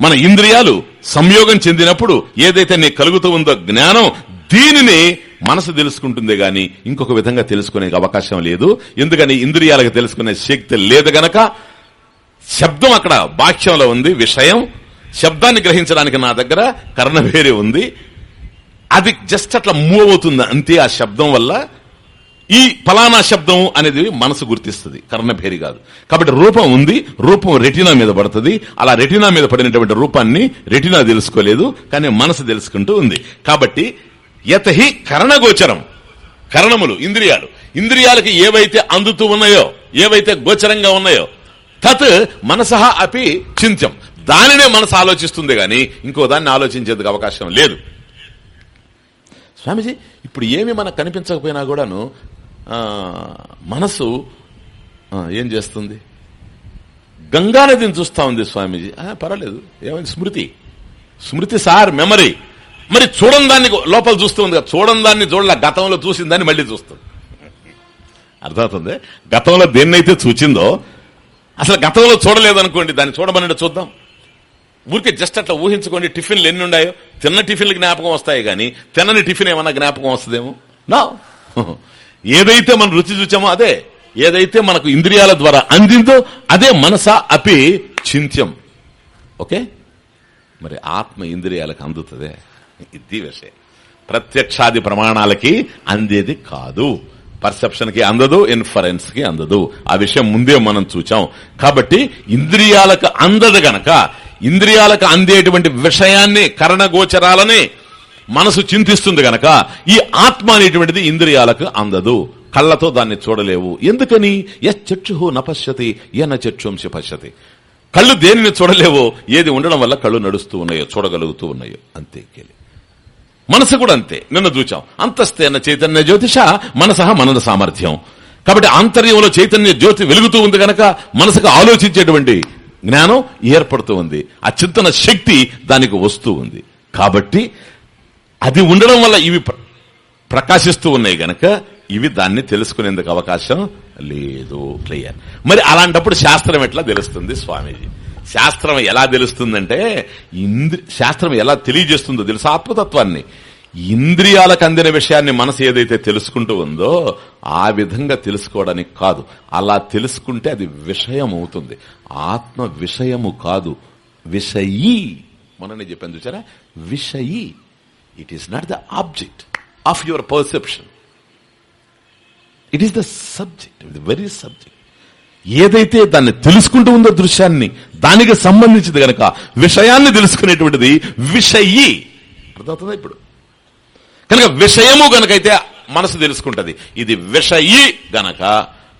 మన ఇంద్రియాలు సంయోగం చెందినప్పుడు ఏదైతే నీకు కలుగుతూ ఉందో జ్ఞానం దీనిని మనసు తెలుసుకుంటుంది గాని ఇంకొక విధంగా తెలుసుకునే అవకాశం లేదు. ఎందుకని? ఇంద్రియాలకు తెలుసుకునే శక్తి లేదు గనక శబ్దం అక్కడ బాహ్యంలో ఉంది విషయం. శబ్దాన్ని గ్రహించడానికి నా దగ్గర కర్ణవేరే ఉంది. అది జస్ట్ అట్లా మూవ్ అవుతుంది అంతే ఆ శబ్దం వల్ల. ఈ ఫలానా శబ్దం అనేది మనసు గుర్తిస్తుంది కర్ణభేరి కాదు. కాబట్టి రూపం ఉంది రూపం రెటినా మీద పడుతుంది. అలా రెటినా మీద పడినటువంటి రూపాన్ని రెటినా తెలుసుకోలేదు కానీ మనసు తెలుసుకుంటూ ఉంది. కాబట్టి యతహి కరణగోచరం కరణములు ఇంద్రియాలు. ఇంద్రియాలకి ఏవైతే అందుతూ ఉన్నాయో ఏవైతే గోచరంగా ఉన్నాయో తత్ మనసహ అపి చింత్యం. దానినే మనసు ఆలోచిస్తుంది గాని ఇంకో దాన్ని ఆలోచించేందుకు అవకాశం లేదు. స్వామిజీ ఇప్పుడు ఏమి మనకు కనిపించకపోయినా కూడాను మనసు ఏం చేస్తుంది? గంగానదిని చూస్తా ఉంది స్వామీజీ. ఆ, పర్వాలేదు. ఏమైంది? స్మృతి. స్మృతి సార్ మెమరీ. మరి చూడని దాన్ని లోపల చూస్తూ ఉంది కదా. చూడని దాన్ని చూడలే. గతంలో చూసిన దాన్ని మళ్ళీ చూస్తుంది అర్థమవుతుంది? గతంలో దేన్నైతే చూచిందో అసలు గతంలో చూడలేదనుకోండి. దాన్ని చూడమని చూద్దాం. ఊరికే జస్ట్ అట్లా ఊహించుకోండి. టిఫిన్లు ఎన్ని ఉన్నాయో. తిన్న టిఫిన్లు జ్ఞాపకం వస్తాయి కానీ తిన్నని టిఫిన్ ఏమన్నా జ్ఞాపకం వస్తుందేమో? నా. ఏదైతే మనం రుచి చూచామో అదే. ఏదైతే మనకు ఇంద్రియాల ద్వారా అందిందో అదే మనస అపి చింత్యం. ఓకే? మరి ఆత్మ ఇంద్రియాలకు అందుతుందే. ఇది విషయం. ప్రత్యక్షాది ప్రమాణాలకి అందేది కాదు. పర్సెప్షన్కి అందదు ఇన్ఫరెన్స్కి అందదు. ఆ విషయం ముందే మనం చూచాం. కాబట్టి ఇంద్రియాలకు అందదు గనక ఇంద్రియాలకు అందేటువంటి విషయాన్ని కరణగోచరాలని మనసు చింతిస్తుంది గనక ఈ ఆత్మ అనేటువంటిది ఇంద్రియాలకు అందదు. కళ్ళతో దాన్ని చూడలేవు. ఎందుకని? యచ్చు నపశ్యతి ఎన చక్షుంశ పశ్యతి. కళ్ళు దేనిని చూడలేవో? ఏది ఉండడం వల్ల కళ్ళు నడుస్తూ ఉన్నాయో చూడగలుగుతూ ఉన్నాయో? అంతే మనసు కూడా అంతే. నిన్న చూచాం. అంతస్తేన చైతన్య జ్యోతిష మనసహ మనన సామర్థ్యం. కాబట్టి ఆంతర్యంలో చైతన్య జ్యోతి వెలుగుతూ ఉంది గనక మనసుకు ఆలోచించేటువంటి జ్ఞానం ఏర్పడుతూ ఉంది. ఆ చింతన శక్తి దానికి వస్తూ ఉంది. కాబట్టి అది ఉండడం వల్ల ఇవి ప్ర- ప్రకాశిస్తూ ఉన్నాయి గనక ఇవి దాన్ని తెలుసుకునేందుకు అవకాశం లేదు. క్లియర్. మరి అలాంటప్పుడు శాస్త్రం ఎట్లా తెలుస్తుంది స్వామీజీ? శాస్త్రం ఎలా తెలుస్తుందంటే ఇంద్రి శాస్త్రం ఎలా తెలియజేస్తుందో తెలుసు? ఆత్మతత్వాన్ని ఇంద్రియాలకు అందిన విషయాన్ని మనసు ఏదైతే తెలుసుకుంటూ ఉందో ఆ విధంగా తెలుసుకోవడానికి కాదు. అలా తెలుసుకుంటే అది విషయం అవుతుంది ఆత్మ విషయము కాదు. విషయీ. మొన్ననే చెప్పాను చూసారా? విషయీ. It is not the object of your perception it is the subject very subject ఏదైతే దాన్ని తెలుసుకుంటూ ఉందో దృశ్యాన్ని దానికి సంబంధించింది గనక విషయాన్ని తెలుసుకునేటువంటిది విషయీ. అర్థమవుతుందా ఇప్పుడు? కనుక విషయము గనకైతే మనసు తెలుసుకుంటది. ఇది విషయీ గనక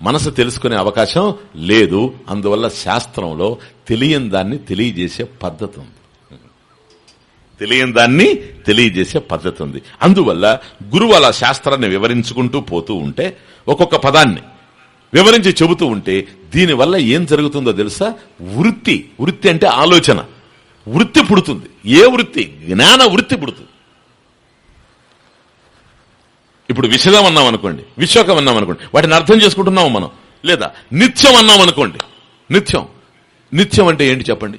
మనసు తెలుసుకునే అవకాశం లేదు. అందువల్ల శాస్త్రంలో తెలియని దాన్ని తెలియజేసే పద్ధతి ఉంది. తెలియని దాన్ని తెలియజేసే పద్ధతి ఉంది. అందువల్ల గురువు అలా శాస్త్రాన్ని వివరించుకుంటూ పోతూ ఉంటే ఒక్కొక్క పదాన్ని వివరించి చెబుతూ ఉంటే దీనివల్ల ఏం జరుగుతుందో తెలుసా? వృత్తి. వృత్తి అంటే ఆలోచన. వృత్తి పుడుతుంది. ఏ వృత్తి? జ్ఞాన వృత్తి పుడుతుంది. ఇప్పుడు విషదం అన్నాం అనుకోండి విశోకం అన్నాం అనుకోండి వాటిని అర్థం చేసుకుంటున్నాము మనం? లేదా నిత్యం అన్నాం అనుకోండి నిత్యం. నిత్యం అంటే ఏంటి చెప్పండి?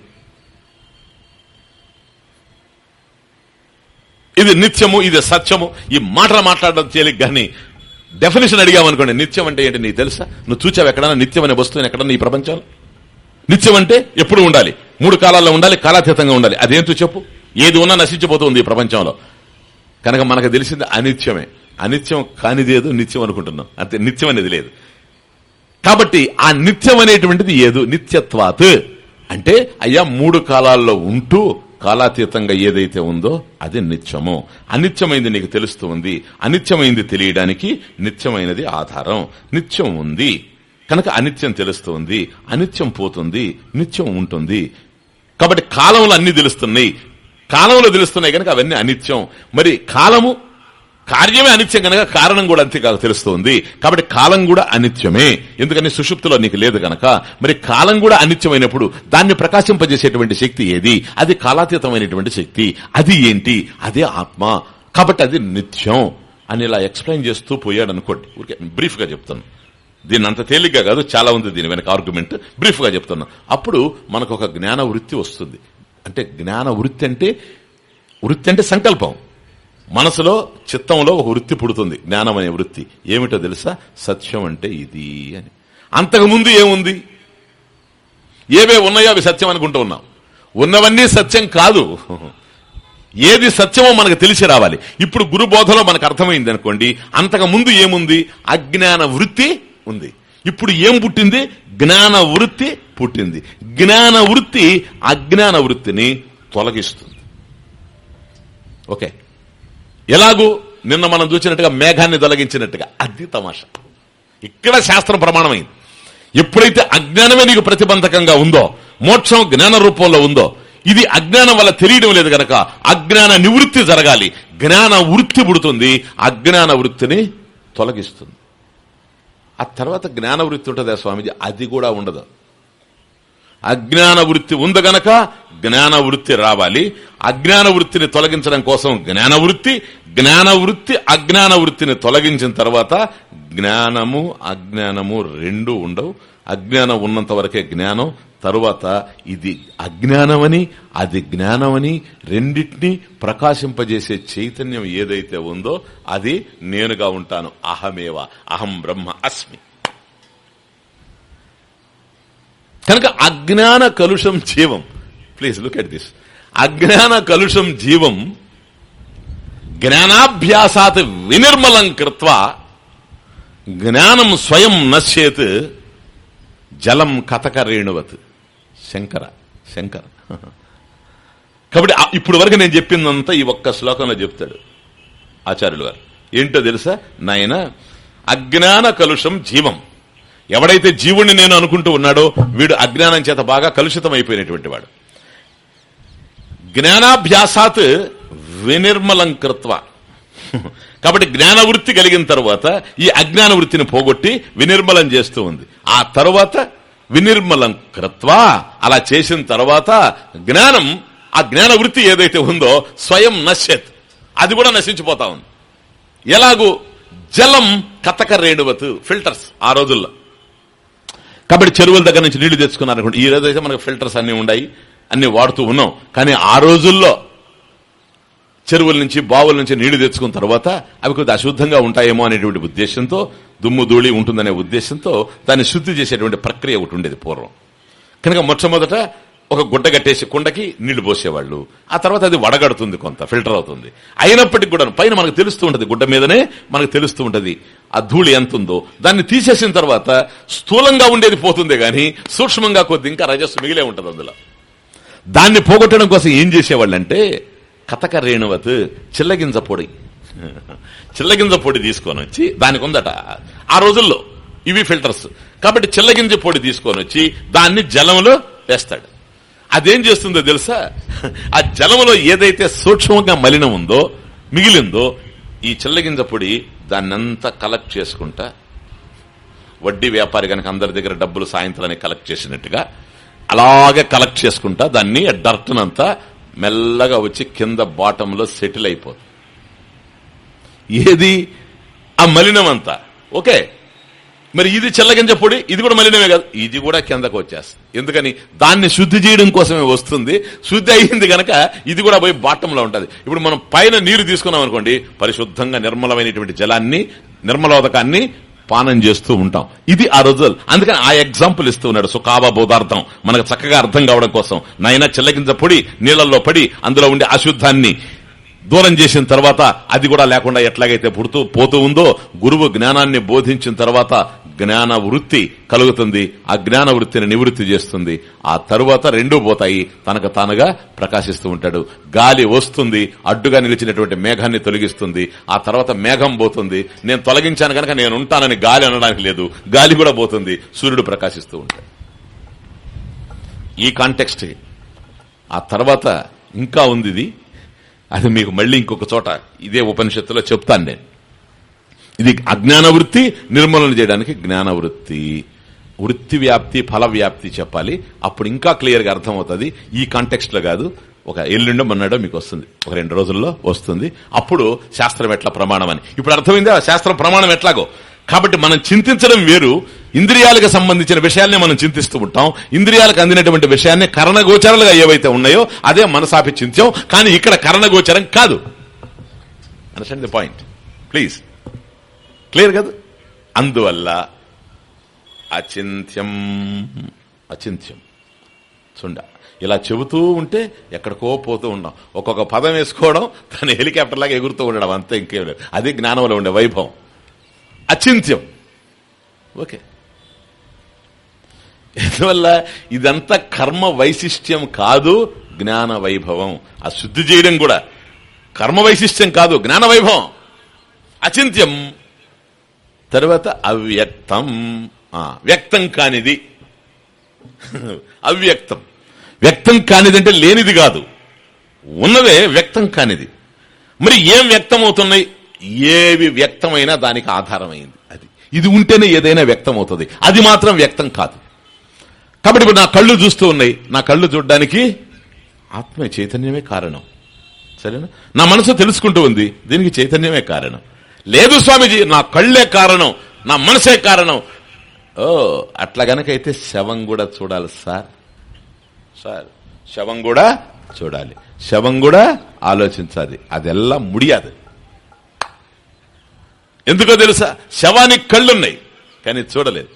ఇది నిత్యము ఇది సత్యము. ఈ మాటలు మాట్లాడడం తేలిక కానీ డెఫినేషన్ అడిగామనుకోండి నిత్యం అంటే ఏంటి నీకు తెలుసా? నువ్వు చూచావు ఎక్కడన్నా నిత్యం అనే వస్తువుని ఎక్కడన్నా ఈ ప్రపంచంలో? నిత్యం అంటే ఎప్పుడు ఉండాలి? మూడు కాలాల్లో ఉండాలి కాలాతీతంగా ఉండాలి. అదేంటో చెప్పు? ఏది ఉన్నా నశించిపోతుంది ఈ ప్రపంచంలో. కనుక మనకు తెలిసింది అనిత్యమే. అనిత్యం కానిదేదో నిత్యం అనుకుంటున్నాం. అంతే నిత్యం అనేది లేదు. కాబట్టి ఆ నిత్యం అనేటువంటిది ఏదో? నిత్యత్వాత్. అంటే అయ్యా మూడు కాలాల్లో ఉంటూ కాలాతీతంగా ఏదైతే ఉందో అది నిత్యము. అనిత్యమైంది నీకు తెలుస్తూ ఉంది. అనిత్యమైంది తెలియడానికి నిత్యమైనది ఆధారం. నిత్యం ఉంది. కనుక అనిత్యం తెలుస్తుంది. అనిత్యం పోతుంది. నిత్యం ఉంటుంది. కాబట్టి కాలంలో అన్ని తెలుస్తున్నాయి. కాలంలో తెలుస్తున్నాయి కనుక అవన్నీ అనిత్యం. మరి కాలము కార్యమే అనిత్యం కనుక కారణం కూడా అంతే కాదు తెలుస్తుంది. కాబట్టి కాలం కూడా అనిత్యమే. ఎందుకని సుషుప్తిలో నీకు లేదు గనక మరి కాలం కూడా అనిత్యమైనప్పుడు దాన్ని ప్రకాశింపజేసేటువంటి శక్తి ఏది? అది కాలాతీతమైనటువంటి శక్తి. అది ఏంటి? అదే ఆత్మ. కాబట్టి అది నిత్యం అని ఇలా ఎక్స్ప్లెయిన్ చేస్తూ పోయాడు అనుకోండి ఊరికే బ్రీఫ్గా చెప్తాను. దీన్ని అంత తేలిగ్గా కాదు చాలా ఉంది దీని వెనక ఆర్గ్యుమెంట్. బ్రీఫ్గా చెప్తున్నా. అప్పుడు మనకు ఒక జ్ఞాన వృత్తి వస్తుంది. అంటే జ్ఞాన వృత్తి అంటే వృత్తి అంటే సంకల్పం. మనసులో చిత్తంలో ఒక వృత్తి పుడుతుంది. జ్ఞానం అనే వృత్తి. ఏమిటో తెలుసా? సత్యం అంటే ఇది అని. అంతకుముందు ఏముంది? ఏవే ఉన్నాయో అవి సత్యం అనుకుంటూ ఉన్నాం. ఉన్నవన్నీ సత్యం కాదు. ఏది సత్యమో మనకు తెలిసి రావాలి. ఇప్పుడు గురు బోధలో మనకు అర్థమైంది అనుకోండి అంతకు ముందు ఏముంది? అజ్ఞాన వృత్తి ఉంది. ఇప్పుడు ఏం పుట్టింది? జ్ఞాన వృత్తి పుట్టింది. జ్ఞాన వృత్తి అజ్ఞాన వృత్తిని తొలగిస్తుంది. ఓకే. ఎలాగూ నిన్న మనం చూసినట్టుగా మేఘాన్ని తొలగించినట్టుగా. అది తమాష. ఇక్కడ శాస్త్రం ప్రమాణమైంది. ఎప్పుడైతే అజ్ఞానమే నీకు ప్రతిబంధకంగా ఉందో మోక్షం జ్ఞాన రూపంలో ఉందో ఇది అజ్ఞానం వల్ల తెలియడం లేదు గనక అజ్ఞాన నివృత్తి జరగాలి. జ్ఞాన వృత్తి పుడుతుంది. అజ్ఞాన వృత్తిని తొలగిస్తుంది. ఆ తర్వాత జ్ఞాన వృత్తి ఉంటుందా స్వామిజీ? అది కూడా ఉండదు. అజ్ఞాన వృత్తి ఉంది గనక జ్ఞాన వృత్తి రావాలి. అజ్ఞాన వృత్తిని తొలగించడం కోసం జ్ఞాన వృత్తి జ్ఞాన వృత్తి అజ్ఞాన వృత్తిని తొలగించిన తర్వాత జ్ఞానము అజ్ఞానము రెండు ఉండవు. అజ్ఞానం ఉన్నంత వరకే జ్ఞానం తరువాత ఇది అజ్ఞానమని అది జ్ఞానమని రెండింటినీ ప్రకాశింపజేసే చైతన్యం ఏదైతే ఉందో అది నేనుగా ఉంటాను. అహమేవ అహం బ్రహ్మ అస్మి. కనుక అజ్ఞాన కలుషం జీవం ప్లీజ్ లుక్ ఎట్ దిస్ అజ్ఞాన కలుషం జీవం జ్ఞానాభ్యాసాత్ వినిర్మలం కృత్వా జ్ఞానం స్వయం నశ్యేత్ జలం కథక రేణువత్ శంకర శంకర. కాబట్టి ఇప్పుడు వరకు నేను చెప్పిందంతా ఈ ఒక్క శ్లోకంలో చెప్తాడు ఆచార్యులు గారు. ఏంటో తెలుసా? నాయన అజ్ఞాన కలుషం జీవం. ఎవడైతే జీవుణ్ణి నేను అనుకుంటూ ఉన్నాడో వీడు అజ్ఞానం చేత బాగా కలుషితం అయిపోయినటువంటి వాడు. జ్ఞానాభ్యాసాత్ వినిర్మలం కృత్వ. కాబట్టి జ్ఞాన వృత్తి కలిగిన తర్వాత ఈ అజ్ఞాన వృత్తిని పోగొట్టి వినిర్మలం చేస్తూ ఉంది. ఆ తర్వాత వినిర్మలం కృత్వ. అలా చేసిన తర్వాత జ్ఞానం ఆ జ్ఞాన వృత్తి ఏదైతే ఉందో స్వయం నశ్యత్. అది కూడా నశించిపోతా ఉంది. ఎలాగూ జలం కథక రేణువత్ ఫిల్టర్స్ ఆ రోజుల్లో. కాబట్టి చెరువుల దగ్గర నుంచి నీళ్ళు తెచ్చుకున్నారు ఈ రోజు అయితే మనకు ఫిల్టర్స్ అన్ని ఉన్నాయి అన్ని వాడుతూ ఉన్నాం. కానీ ఆ రోజుల్లో చెరువుల నుంచి బావుల నుంచి నీళ్ళు తెచ్చుకున్న తర్వాత అవి కొద్దిగా అశుద్ధంగా ఉంటాయేమో అనేటువంటి ఉద్దేశంతో దుమ్ము ధూళి ఉంటుందనే ఉద్దేశంతో దాన్ని శుద్ధి చేసేటువంటి ప్రక్రియ ఒకటి ఉండేది పూర్వం. కనుక మొట్టమొదట ఒక గుడ్డ కట్టేసి కుండకి నీళ్ళు పోసేవాళ్ళు. ఆ తర్వాత అది వడగడుతుంది కొంత ఫిల్టర్ అవుతుంది. అయినప్పటికీ కూడా పైన మనకు తెలుస్తూ ఉంటుంది గుడ్డ మీదనే మనకు తెలుస్తూ ఉంటుంది ఆ ధూళి ఎంత ఉందో దాన్ని తీసేసిన తర్వాత స్థూలంగా ఉండేది పోతుంది కానీ సూక్ష్మంగా కొద్ది ఇంకా రజస్సు మిగిలే ఉంటుంది అందులో. దాన్ని పోగొట్టడం కోసం ఏం చేసేవాళ్ళంటే కథక రేణువత్ చిల్లగింజ పొడి. చిల్లగింజ పొడి తీసుకొని వచ్చి దానికి ఉందట. ఆ రోజుల్లో ఇవి ఫిల్టర్స్. కాబట్టి చిల్లగింజ పొడి తీసుకొని వచ్చి దాన్ని జలంలో వేస్తాడు. అదేం చేస్తుందో తెలుసా? ఆ జలంలో ఏదైతే సూక్ష్మంగా మలినం ఉందో మిగిలిందో ఈ చిల్లగింజ పొడి దాన్నంతా కలెక్ట్ చేసుకుంటా వడ్డీ వ్యాపారి కనుక అందరి దగ్గర డబ్బులు సాయంత్రాన్ని కలెక్ట్ చేసినట్టుగా అలాగే కలెక్ట్ చేసుకుంటా దాన్ని డర్ట్నంతా మెల్లగా వచ్చి కింద బాటంలో సెటిల్ అయిపోతుంది. ఏది? ఆ మలినం అంతా. ఓకే. మరి ఇది చెల్లగింజ పొడి ఇది కూడా మలినమే కాదు. ఇది కూడా కిందకు వచ్చేస్తుంది. ఎందుకని? దాన్ని శుద్ధి చేయడం కోసమే వస్తుంది. శుద్ధి అయింది గనక ఇది కూడా పోయి బాటంలో ఉంటుంది. ఇప్పుడు మనం పైన నీరు తీసుకున్నాం అనుకోండి పరిశుద్ధంగా నిర్మలమైనటువంటి జలాన్ని నిర్మలోదకాన్ని పానం చేస్తూ ఉంటాం. ఇది ఆ రోజులు. అందుకని ఆ ఎగ్జాంపుల్ ఇస్తూ ఉన్నాడు సుఖావ బోధార్థం. మనకు చక్కగా అర్థం కావడం కోసం. నాయన చిల్లగింజ పొడి నీళ్ళలో పడి అందులో ఉండే అశుద్ధాన్ని దూరం చేసిన తర్వాత అది కూడా లేకుండా ఎట్లాగైతే పుడుతూ పోతూ ఉందో గురువు జ్ఞానాన్ని బోధించిన తర్వాత జ్ఞాన వృత్తి కలుగుతుంది. ఆ జ్ఞాన వృత్తిని నివృత్తి చేస్తుంది. ఆ తరువాత రెండూ పోతాయి. తనకు తానుగా ప్రకాశిస్తూ ఉంటాడు. గాలి వస్తుంది. అడ్డుగా నిలిచినటువంటి మేఘాన్ని తొలగిస్తుంది. ఆ తర్వాత మేఘం పోతుంది. నేను తొలగించాను కనుక నేను ఉంటానని గాలి అనడానికి లేదు. గాలి కూడా పోతుంది. సూర్యుడు ప్రకాశిస్తూ ఉంటాడు. ఈ కాంటెక్స్ట్. ఆ తర్వాత ఇంకా ఉంది ఇది. అది మీకు మళ్ళీ ఇంకొక చోట ఇదే ఉపనిషత్తులో చెప్తాను నేను. ఇది అజ్ఞాన వృత్తి నిర్మూలన చేయడానికి జ్ఞాన వృత్తి వృత్తి వ్యాప్తి ఫల వ్యాప్తి చెప్పాలి. అప్పుడు ఇంకా క్లియర్గా అర్థమవుతుంది. ఈ కాంటెక్స్ట్లో కాదు ఒక ఎల్లుండో మొన్నడో మీకు వస్తుంది. ఒక రెండు రోజుల్లో వస్తుంది. అప్పుడు శాస్త్రం ఎట్లా ప్రమాణం అని ఇప్పుడు అర్థమైందా? శాస్త్రం ప్రమాణం ఎట్లాగో? కాబట్టి మనం చింతించడం వేరు. ఇంద్రియాలకు సంబంధించిన విషయాల్ని మనం చింతిస్తూ ఉంటాం. ఇంద్రియాలకు అందినటువంటి విషయాన్ని కరణగోచరాలుగా ఏవైతే ఉన్నాయో అదే మనసాపి చింత్యం కానీ ఇక్కడ కరణగోచరం కాదు. Understand the point please clear కదా? అందువల్ల అచింత్యం అచింత్యం. చూడ ఇలా చెబుతూ ఉంటే ఎక్కడికో పోతూ ఉన్నాం. ఒక్కొక్క పదం వేసుకోవడం తన హెలికాప్టర్ లాగా ఎగురుతూ ఉండడం అంతే ఇంకేం లేదు. అది జ్ఞానంలో ఉండే వైభవం. అచింత్యం. ఓకే. ఎందువల్ల ఇదంతా కర్మ వైశిష్ట్యం కాదు జ్ఞాన వైభవం. ఆ శుద్ధి చేయడం కూడా కర్మ వైశిష్ట్యం కాదు జ్ఞాన వైభవం. అచింత్యం. తర్వాత అవ్యక్తం. ఆ, వ్యక్తం కానిది. అవ్యక్తం. వ్యక్తం కానిదంటే లేనిది కాదు. ఉన్నదే వ్యక్తం కానిది. మరి ఏం వ్యక్తం అవుతున్నాయి ఏవి వ్యక్తమైనా దానికి ఆధారమైంది. అది. ఇది ఉంటేనే ఏదైనా వ్యక్తం అవుతుంది అది మాత్రం వ్యక్తం కాదు. కాబట్టి ఇప్పుడు నా కళ్ళు చూస్తూ ఉన్నాయి. నా కళ్ళు చూడడానికి ఆత్మ చైతన్యమే కారణం. సరేనా? నా మనసు తెలుసుకుంటూ ఉంది. దీనికి చైతన్యమే కారణం. లేదు స్వామిజీ నా కళ్ళే కారణం. నా మనసే కారణం. ఓ అట్లా గనకైతే శవం కూడా చూడాలి సార్. సార్ శవం కూడా చూడాలి. శవం కూడా ఆలోచించాలి. అదెల్లా ముడియాదు. ఎందుకో తెలుసా? శవానికి కళ్ళున్నాయి. కానీ చూడలేదు.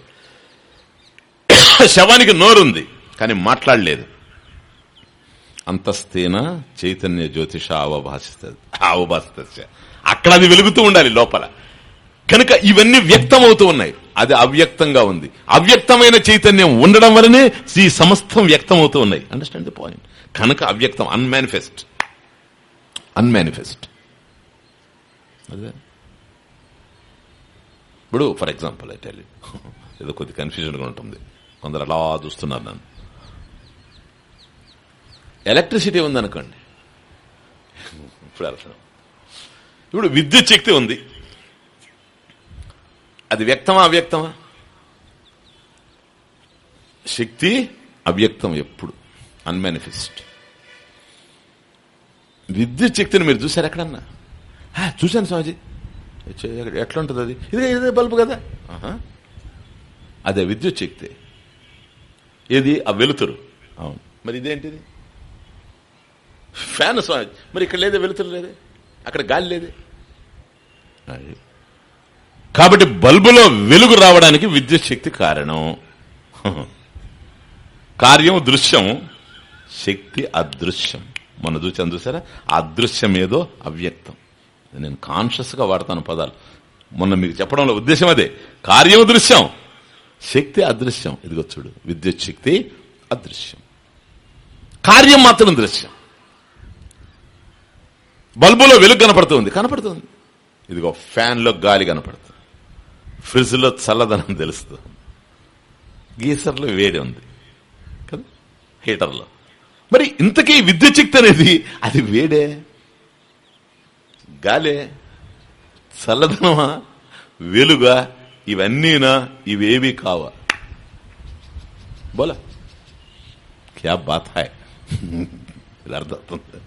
శవానికి నోరుంది కానీ మాట్లాడలేదు. అంతస్తేన చైతన్య జ్యోతిష అవభాషిస్తుంది అవభాషిత అక్కడ అది వెలుగుతూ ఉండాలి లోపల. కనుక ఇవన్నీ వ్యక్తం అవుతూ ఉన్నాయి. అది అవ్యక్తంగా ఉంది. అవ్యక్తమైన చైతన్యం ఉండడం వలనే ఈ సమస్తం వ్యక్తమవుతూ ఉన్నాయి. అండర్స్టాండ్ ది పాయింట్ కనుక అవ్యక్తం అన్మానిఫెస్ట్ అన్మానిఫెస్ట్ అదే? ఇప్పుడు ఫర్ ఎగ్జాంపుల్ ఐ టెల్ ఏదో కొద్ది కన్ఫ్యూజన్గా ఉంటుంది. కొందరు అలా చూస్తున్నారు నన్ను. ఎలక్ట్రిసిటీ ఉందనుకోండి. ఇప్పుడు అర్థం. ఇప్పుడు విద్యుత్ శక్తి ఉంది. అది వ్యక్తమా అవ్యక్తమా? శక్తి అవ్యక్తం ఎప్పుడు? అన్మానిఫెస్ట్ విద్యుత్ శక్తిని మీరు చూసారు ఎక్కడన్నా? చూశాను స్వామిజీ. ఎట్లుంటుంది ఎట్లా ఉంటుంది అది? ఇదే ఇదే బల్బు కదా? అదే విద్యుత్ శక్తి. ఏది? ఆ వెలుతురు. అవును. మరి ఇదేంటిది? ఫ్యాన్ మరి ఇక్కడ లేదే వెలుతురు లేదే? అక్కడ గాలి లేదే? అది. కాబట్టి బల్బులో వెలుగు రావడానికి విద్యుత్ శక్తి కారణం. కార్యం దృశ్యం శక్తి అదృశ్యం. మన చూసాను చూసారా? అదృశ్యం ఏదో అవ్యక్తం. నేను కాన్షియస్గా వాడతాను పదాలు. మొన్న మీకు చెప్పడంలో ఉద్దేశం అదే. కార్యం దృశ్యం శక్తి అదృశ్యం. ఇదిగో చూడు. విద్యుత్ శక్తి అదృశ్యం. కార్యం మాత్రం దృశ్యం. బల్బులో వెలుగు కనపడుతుంది. కనపడుతుంది. ఇదిగో ఫ్యాన్లో గాలి కనపడుతుంది. ఫ్రిడ్జ్లో చల్లదనం తెలుస్తుంది. గీసర్లో వేడి ఉంది. కదా? హీటర్లో. మరి ఇంతకీ విద్యుత్ శక్తి అనేది అది వేడే? గాలే చల్లదనమా వెలుగా ఇవన్నీనా ఇవేవి కావా? బోలా. క్యా బాత్ హాయ్ ఇది అర్థమవుతుంది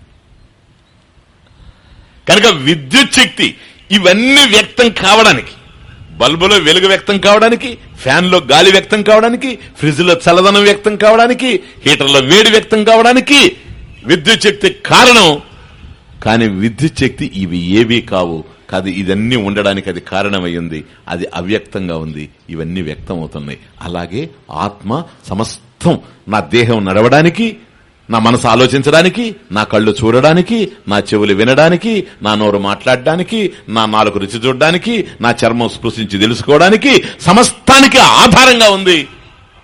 కనుక విద్యుత్ శక్తి ఇవన్నీ వ్యక్తం కావడానికి బల్బులో వెలుగు వ్యక్తం కావడానికి ఫ్యాన్లో గాలి వ్యక్తం కావడానికి ఫ్రిడ్జ్లో చల్లదనం వ్యక్తం కావడానికి హీటర్లో వేడి వ్యక్తం కావడానికి విద్యుత్ శక్తి కారణం కానీ విద్యుత్ శక్తి ఇవి ఏవీ కావు. కాదు ఇదన్నీ ఉండడానికి అది కారణమయ్యింది అది అవ్యక్తంగా ఉంది. ఇవన్నీ వ్యక్తం అవుతున్నాయి అలాగే ఆత్మ సమస్తం నా దేహం నడవడానికి నా మనసు ఆలోచించడానికి నా కళ్ళు చూడడానికి నా చెవులు వినడానికి నా నోరు మాట్లాడడానికి నా నాలుగు రుచి చూడడానికి నా చర్మం స్పృశించి తెలుసుకోవడానికి సమస్తానికి ఆధారంగా ఉంది.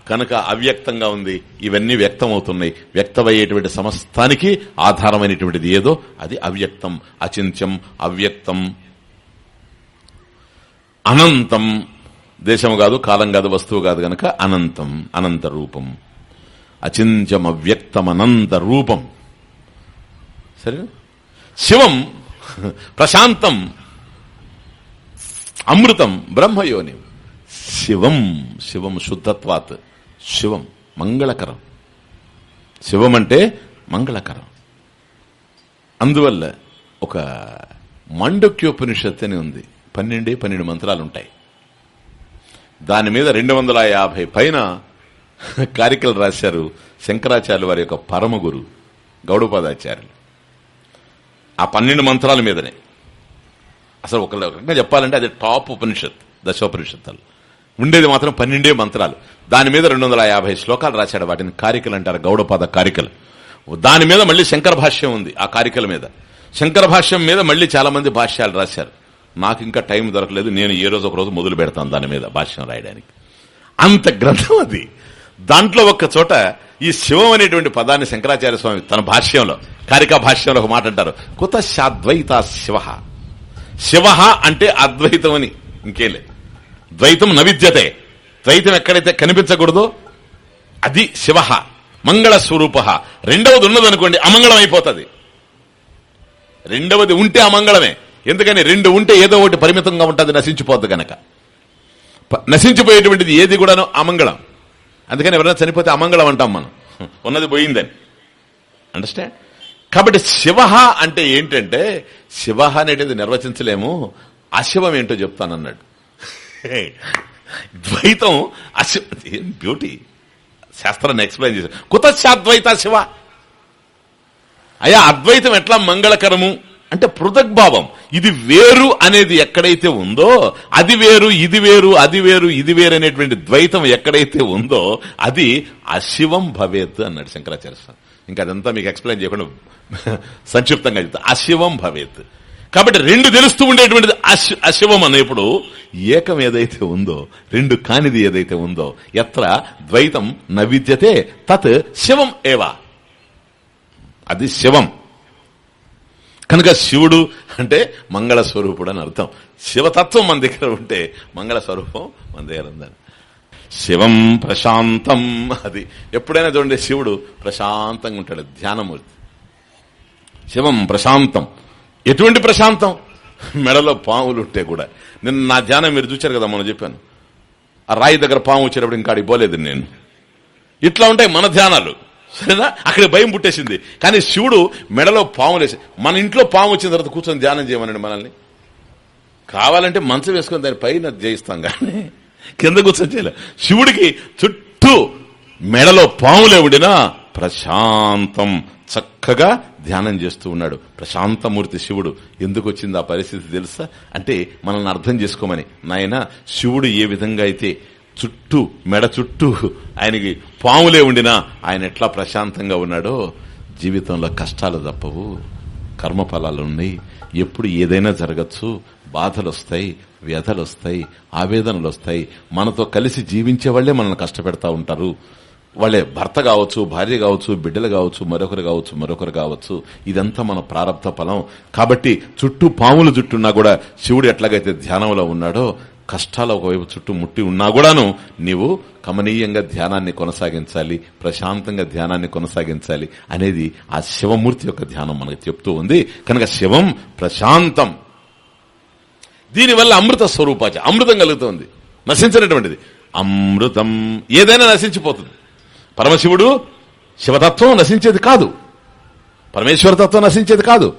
కనుక అవ్యక్తంగా ఉంది. ఇవన్నీ వ్యక్తం అవుతున్నాయి వ్యక్తమయ్యేటువంటి సమస్తానికి ఆధారమైనటువంటిది ఏదో? అది అవ్యక్తం. అచింత్యం అవ్యక్తం. అనంతం. దేశం కాదు కాలం కాదు వస్తువు కాదు గనక అనంతం అనంత రూపం. అచింత్యం అవ్యక్తం అనంత రూపం. సరే? శివం ప్రశాంతం. అమృతం బ్రహ్మయోని. శివం శివం శుద్ధత్వాత్. శివం మంగళకరం. శివం అంటే మంగళకరం. అందువల్ల ఒక మండక్యోపనిషత్ అని ఉంది. పన్నెండే పన్నెండు మంత్రాలు ఉంటాయి దాని మీద రెండు వందల యాభై పైన కారికలు రాశారు శంకరాచార్యులు వారి యొక్క పరమ గురు గౌడపాదాచార్యులు ఆ పన్నెండు మంత్రాల మీదనే. అసలు ఒక రకంగా చెప్పాలంటే అది టాప్ ఉపనిషత్ దశోపనిషత్తులు. ఉండేది మాత్రం పన్నెండే మంత్రాలు. దాని మీద రెండు వందల యాభై శ్లోకాలు రాశాడు. వాటిని కారికలు అంటారు గౌడపాద కారికలు. దాని మీద మళ్ళీ శంకర భాష్యం ఉంది ఆ కారికల మీద. శంకర భాష్యం మీద మళ్ళీ చాలా మంది భాష్యాలు రాశారు. నాకు ఇంకా టైం దొరకలేదు నేను ఏ రోజు ఒక రోజు మొదలు పెడతాను దాని మీద భాష్యం రాయడానికి. అంత గ్రంథం అది. దాంట్లో ఒక్క చోట ఈ శివం అనేటువంటి పదాన్ని శంకరాచార్య స్వామి తన భాష్యంలో కారికా భాష్యంలో ఒక మాట అంటారు. కుత శాద్వైత శివ. శివ అంటే అద్వైతం అని ఇంకేం ద్వైతం నవిద్యతే ద్వైతం ఎక్కడైతే కనిపించకూడదో అది శివ మంగళ స్వరూప. రెండవది ఉన్నదనుకోండి అమంగళం అయిపోతుంది రెండవది ఉంటే అమంగళమే. ఎందుకని రెండు ఉంటే ఏదో ఒకటి పరిమితంగా ఉంటుంది నశించిపోద్ది గనక. నశించిపోయేటువంటిది ఏది కూడాను అమంగళం. అందుకని ఎవరైనా చనిపోతే అమంగళం అంటాం మనం. ఉన్నది పోయిందని. అండర్స్టాండ్? కాబట్టి శివ అంటే ఏంటంటే శివ అనేది నిర్వచించలేము. అశివం ఏంటో చెప్తానన్నాడు. ద్వైతం అశివ ఏం బ్యూటీ శాస్త్రాన్ని ఎక్స్ప్లెయిన్ చేశారు. కుతశాద్వైత శివ. అయ్యా అద్వైతం ఎట్లా మంగళకరము? అంటే పృథగ్భావం. ఇది వేరు అనేది ఎక్కడైతే ఉందో అది వేరు ఇది వేరు అది వేరు ఇది వేరు అనేటువంటి ద్వైతం ఎక్కడైతే ఉందో అది అశివం భవేత్ అన్నాడు శంకరాచార్య స్వామి. ఇంకా అదంతా మీకు ఎక్స్ప్లెయిన్ చేయకుండా సంక్షిప్తంగా చెప్తా. అశివం భవేత్. కాబట్టి రెండు తెలుస్తూ ఉండేటువంటిది అశివం అనేప్పుడు ఏకం ఏదైతే ఉందో రెండు కానిది ఏదైతే ఉందో ఎత్ర ద్వైతం నవిద్యతే తత్ శివం ఏవా. అది శివం. కనుక శివుడు అంటే మంగళ స్వరూపుడు అని అర్థం. శివతత్వం మన దగ్గర ఉంటే మంగళ స్వరూపం మన దగ్గర ఉందని. శివం ప్రశాంతం. అది ఎప్పుడైనా చూడండి శివుడు ప్రశాంతంగా ఉంటాడు. ధ్యానమూర్తి. శివం ప్రశాంతం. ఎటువంటి ప్రశాంతం? మెడలో పాములు ఉంటే కూడా. నిన్న నా ధ్యానం మీరు చూశారు కదా మనం చెప్పాను. ఆ రాయి దగ్గర పాము వచ్చేటప్పుడు ఇంకా ఆడికి పోలేదు నేను. ఇట్లా ఉంటాయి మన ధ్యానాలు. సరేనా? అక్కడ భయం పుట్టేసింది. కానీ శివుడు మెడలో పాము లేసి మన ఇంట్లో పాము వచ్చిన తర్వాత కూర్చొని ధ్యానం చేయమనండి మనల్ని. కావాలంటే మంచం వేసుకొని దాని పైన జయిస్తాం కానీ కింద కూర్చొని చేయలే. శివుడికి చుట్టూ మెడలో పాములే ఉండినా ప్రశాంతం. చక్కగా ధ్యానం చేస్తూ ఉన్నాడు. ప్రశాంతమూర్తి శివుడు. ఎందుకు వచ్చింది ఆ పరిస్థితి తెలుసా? అంటే మనల్ని అర్థం చేసుకోమని. నాయన శివుడు ఏ విధంగా అయితే చుట్టూ మెడ చుట్టూ ఆయనకి పాములే ఉండినా ఆయన ఎట్లా ప్రశాంతంగా ఉన్నాడో జీవితంలో కష్టాలు తప్పవు కర్మఫలాలు ఉన్నాయి. ఎప్పుడు ఏదైనా జరగచ్చు. బాధలు వస్తాయి వ్యధలు వస్తాయి ఆవేదనలు వస్తాయి మనతో కలిసి జీవించే వాళ్ళే మనల్ని కష్టపెడతా ఉంటారు. వాళ్ళే భర్త కావచ్చు భార్య కావచ్చు బిడ్డలు కావచ్చు మరొకరు కావచ్చు మరొకరు కావచ్చు. ఇదంతా మన ప్రారంభ ఫలం. కాబట్టి చుట్టూ పాములు చుట్టున్నా కూడా శివుడు ఎట్లాగైతే ధ్యానంలో ఉన్నాడో కష్టాలు ఒకవైపు చుట్టూ ముట్టి ఉన్నా కూడాను నీవు కమనీయంగా ధ్యానాన్ని కొనసాగించాలి ప్రశాంతంగా ధ్యానాన్ని కొనసాగించాలి అనేది ఆ శివమూర్తి యొక్క ధ్యానం మనకు చెప్తూ ఉంది. కనుక శివం ప్రశాంతం. దీనివల్ల అమృత స్వరూపాచ అమృతం కలుగుతుంది. నశించినటువంటిది. అమృతం ఏదైనా నశించిపోతుంది. పరమశివుడు శివతత్వం నశించేది కాదు. పరమేశ్వరతత్వం నశించేది కాదు.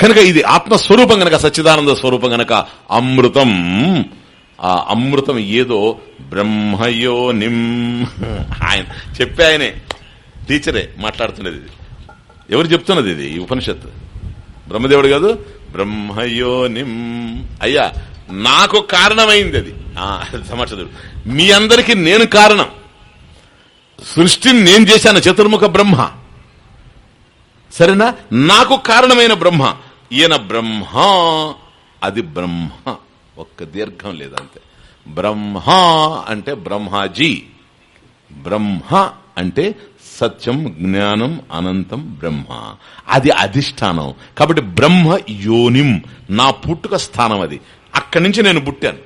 కనుక ఇది ఆత్మస్వరూపం గనక సచ్చిదానంద స్వరూపం గనక అమృతం. ఆ అమృతం ఏదో బ్రహ్మయోనిం. ఆయన చెప్పే ఆయనే. టీచరే మాట్లాడుతున్నది ఇది. ఎవరు చెప్తున్నది ఇది ఈ ఉపనిషత్తు? బ్రహ్మదేవుడు కాదు బ్రహ్మయోనిం. అయ్యా నాకు కారణమైంది అది. సమాచారం. మీ అందరికీ నేను కారణం. సృష్టిని నేను చేశాను చతుర్ముఖ బ్రహ్మ. సరేనా? నాకు కారణమైన బ్రహ్మ. ఈయన బ్రహ్మ. అది బ్రహ్మ. ఒక్క దీర్ఘం లేదంతే. బ్రహ్మ అంటే బ్రహ్మాజీ. బ్రహ్మ అంటే సత్యం జ్ఞానం అనంతం బ్రహ్మ. అది అధిష్టానం. కాబట్టి బ్రహ్మ యోనిం. నా పుట్టుక స్థానం అది. అక్కడి నుంచి నేను పుట్టాను.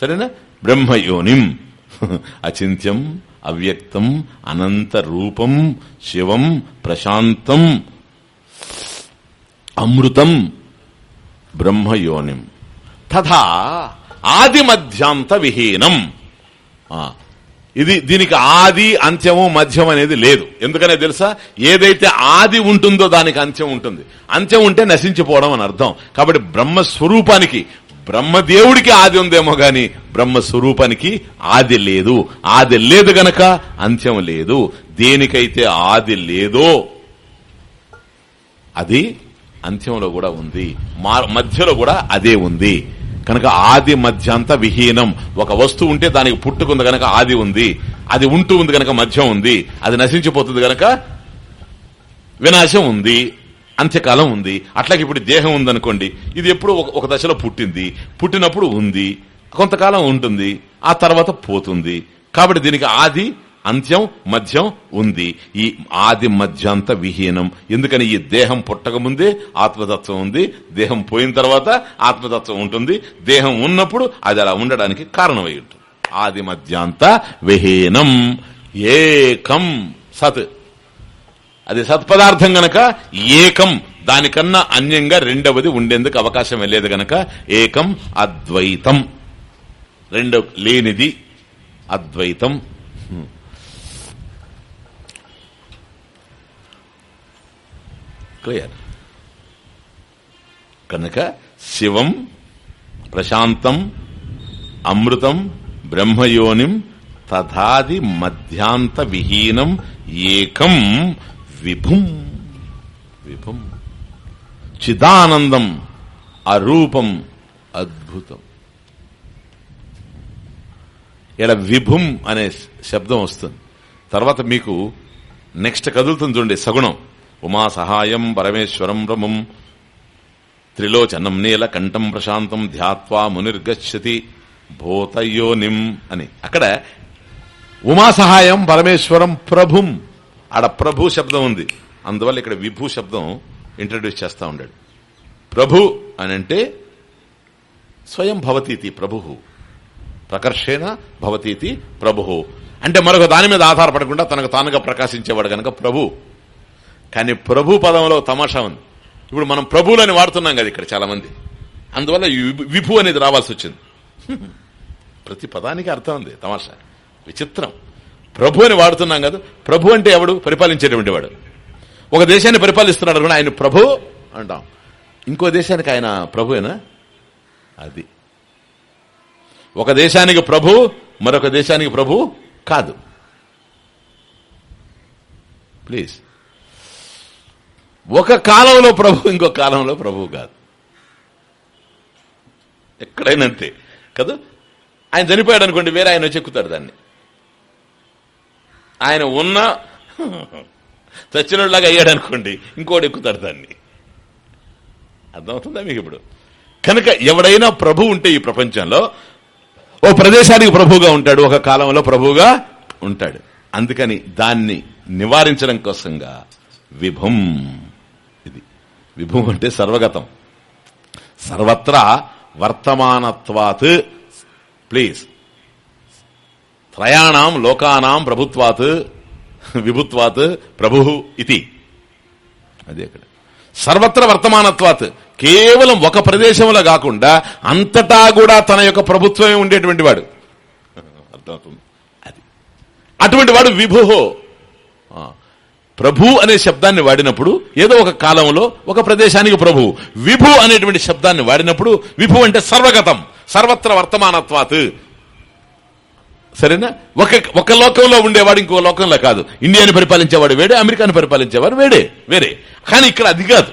సరేనా? బ్రహ్మ యోనిం. అచింత్యం అవ్యక్తం అనంత రూపం శివం ప్రశాంతం అమృతం బ్రహ్మయోనిం. తథా ఆది మధ్యాంత విహీనం ఆ, ఇది దీనికి ఆది అంత్యము మధ్యం అనేది లేదు. ఎందుకనే తెలుసా? ఏదైతే ఆది ఉంటుందో దానికి అంత్యం ఉంటుంది. అంత్యం ఉంటే నశించిపోవడం అని అర్థం. కాబట్టి బ్రహ్మస్వరూపానికి బ్రహ్మదేవుడికి ఆది ఉందేమో గాని బ్రహ్మ స్వరూపానికి ఆది లేదు. ఆది లేదు గనక అంత్యం లేదు. దేనికైతే ఆది లేదో అది అంత్యంలో కూడా ఉంది. మా- మధ్యలో కూడా అదే ఉంది. కనుక ఆది మధ్య అంతా విహీనం. ఒక వస్తువు ఉంటే దానికి పుట్టుకుంది గనక ఆది ఉంది. అది ఉంటూ ఉంది గనక మధ్యం ఉంది. అది నశించిపోతుంది గనక వినాశం ఉంది. అంత్యకాలం ఉంది. అట్లాగే ఇప్పుడు దేహం ఉందనుకోండి. ఇది ఎప్పుడు ఒక దశలో పుట్టింది. పుట్టినప్పుడు ఉంది. కొంతకాలం ఉంటుంది. ఆ తర్వాత పోతుంది. కాబట్టి దీనికి ఆది అంత్యం మధ్యం ఉంది. ఈ ఆది మధ్యాంత విహీనం. ఎందుకని? ఈ దేహం పుట్టక ముందే ఆత్మతత్వం ఉంది. దేహం పోయిన తర్వాత ఆత్మతత్వం ఉంటుంది. దేహం ఉన్నప్పుడు అది అలా ఉండడానికి కారణమై ఉంటుంది. ఆది మధ్యాంత విహీనం. ఏకం సత్. అది సత్పదార్థం గనక ఏకం దానికన్నా అన్యంగా రెండవది ఉండేందుకు అవకాశం లేదు గనక ఏకం అద్వైతం. రెండవ లేనిది అద్వైతం. క్లియర్. కనుక శివం ప్రశాంతం అమృతం బ్రహ్మయోనిం తథాది మధ్యాంత విహీనం ఏకం విభుం. విభుం. చిదానందం అరూపం అద్భుతం. ఇలా విభుం అనే శబ్దం వస్తుంది. తర్వాత మీకు నెక్స్ట్ కదులుతుంది చూడండి సగుణం. ఉమా సహాయం పరమేశ్వరం రమం త్రిలోచనం నీల కంఠం ప్రశాంతం ధ్యాత్వా మునిర్గచ్చతి భూతయోనిం అని. అక్కడ ఉమా సహాయం పరమేశ్వరం ప్రభుం. ఆడ ప్రభు శబ్దం ఉంది. అందువల్ల ఇక్కడ విభూ శబ్దం ఇంట్రడ్యూస్ చేస్తా ఉండాడు. ప్రభు అని అంటే స్వయం భవతీతి ప్రభు ప్రకర్షేణ భవతీతి ప్రభు అంటే మరొక దాని మీద ఆధారపడకుండా తనకు తానుగా ప్రకాశించేవాడు కనుక ప్రభు. కానీ ప్రభు పదంలో తమాషా ఉంది. ఇప్పుడు మనం ప్రభువులని వాడుతున్నాం కదా ఇక్కడ చాలా మంది అందువల్ల విభు అనేది రావాల్సి వచ్చింది. ప్రతి పదానికి అర్థం ఉంది తమాషా. విచిత్రం. ప్రభు అని వాడుతున్నాం కదా. ప్రభు అంటే ఎవడు? పరిపాలించేటువంటి వాడు. ఒక దేశాన్ని పరిపాలిస్తున్నాడు అనుకుని ఆయన ప్రభు అంటాం. ఇంకో దేశానికి ఆయన ప్రభువేనా అది. ఒక దేశానికి ప్రభు మరొక దేశానికి ప్రభు కాదు. ప్లీజ్. ఒక కాలంలో ప్రభు ఇంకో కాలంలో ప్రభు కాదు. ఎక్కడైనా అంతే. కదా? ఆయన చనిపోయాడు అనుకోండి వేరే ఆయన చెక్కుతాడు దాన్ని. ఆయన ఉన్న చచ్చినోళ్ళగా అయ్యాడు అనుకోండి ఇంకోటి ఎక్కుతాడు దాన్ని. అర్థమవుతుందా మీకు ఇప్పుడు? కనుక ఎవడైనా ప్రభు ఉంటే ఈ ప్రపంచంలో ఓ ప్రదేశానికి ప్రభువుగా ఉంటాడు ఒక కాలంలో ప్రభువుగా ఉంటాడు. అందుకని దాన్ని నివారించడం కోసంగా విభం ఇది. విభం అంటే సర్వగతం. సర్వత్రా వర్తమానత్వాత్ ప్లీజ్. త్రయాణం లోకానాం ప్రభుత్వాత్ విభుత్వాత్ ప్రభు ఇది అదే అక్కడ. సర్వత్ర వర్తమానత్వాత్. కేవలం ఒక ప్రదేశంలో కాకుండా అంతటా కూడా తన యొక్క ప్రభుత్వమే ఉండేటువంటి వాడు. అర్థమవుతుంది? అది. అటువంటి వాడు విభుహో. ప్రభు అనే శబ్దాన్ని వాడినప్పుడు ఏదో ఒక కాలంలో ఒక ప్రదేశానికి ప్రభు. విభు అనేటువంటి శబ్దాన్ని వాడినప్పుడు విభు అంటే సర్వగతం. సర్వత్ర వర్తమానత్వాత్. సరేనా? ఒక ఒక లోకంలో ఉండేవాడు ఇంకో లోకంలో కాదు. ఇండియాని పరిపాలించేవాడు వేడే అమెరికాని పరిపాలించేవాడు వేడే వేరే. కానీ ఇక్కడ అది కాదు.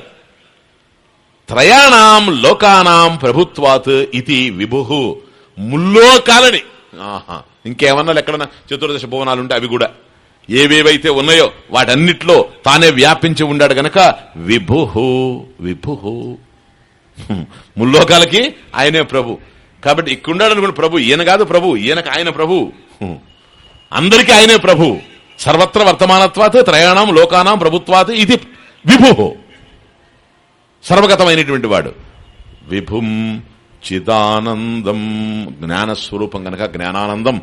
త్రయాణం లోకానాం ప్రభుత్వాత్ ఇది విభు. ముల్లోకాలని. ఆహా. ఇంకేమన్నా ఎక్కడన్నా చతుర్దశ భువనాలు ఉంటే అవి కూడా. ఏవేవైతే ఉన్నాయో వాటన్నిట్లో తానే వ్యాపించి ఉండాడు గనక విభుహు విభుహు ముల్లోకాలకి ఆయనే ప్రభు. కాబట్టి ఇక్కడున్నాడు అనుకున్న ప్రభు ఈయన కాదు ప్రభు ఈయనకు ఆయన ప్రభు. అందరికీ ఆయనే ప్రభు. సర్వత్ర వర్తమానత్వాత్ త్రయాణం లోకానాం ప్రభుత్వాత్ ఇది విభు. సర్వగతమైనటువంటి వాడు. విభుం చిదానందం జ్ఞానస్వరూపం గనక జ్ఞానానందం.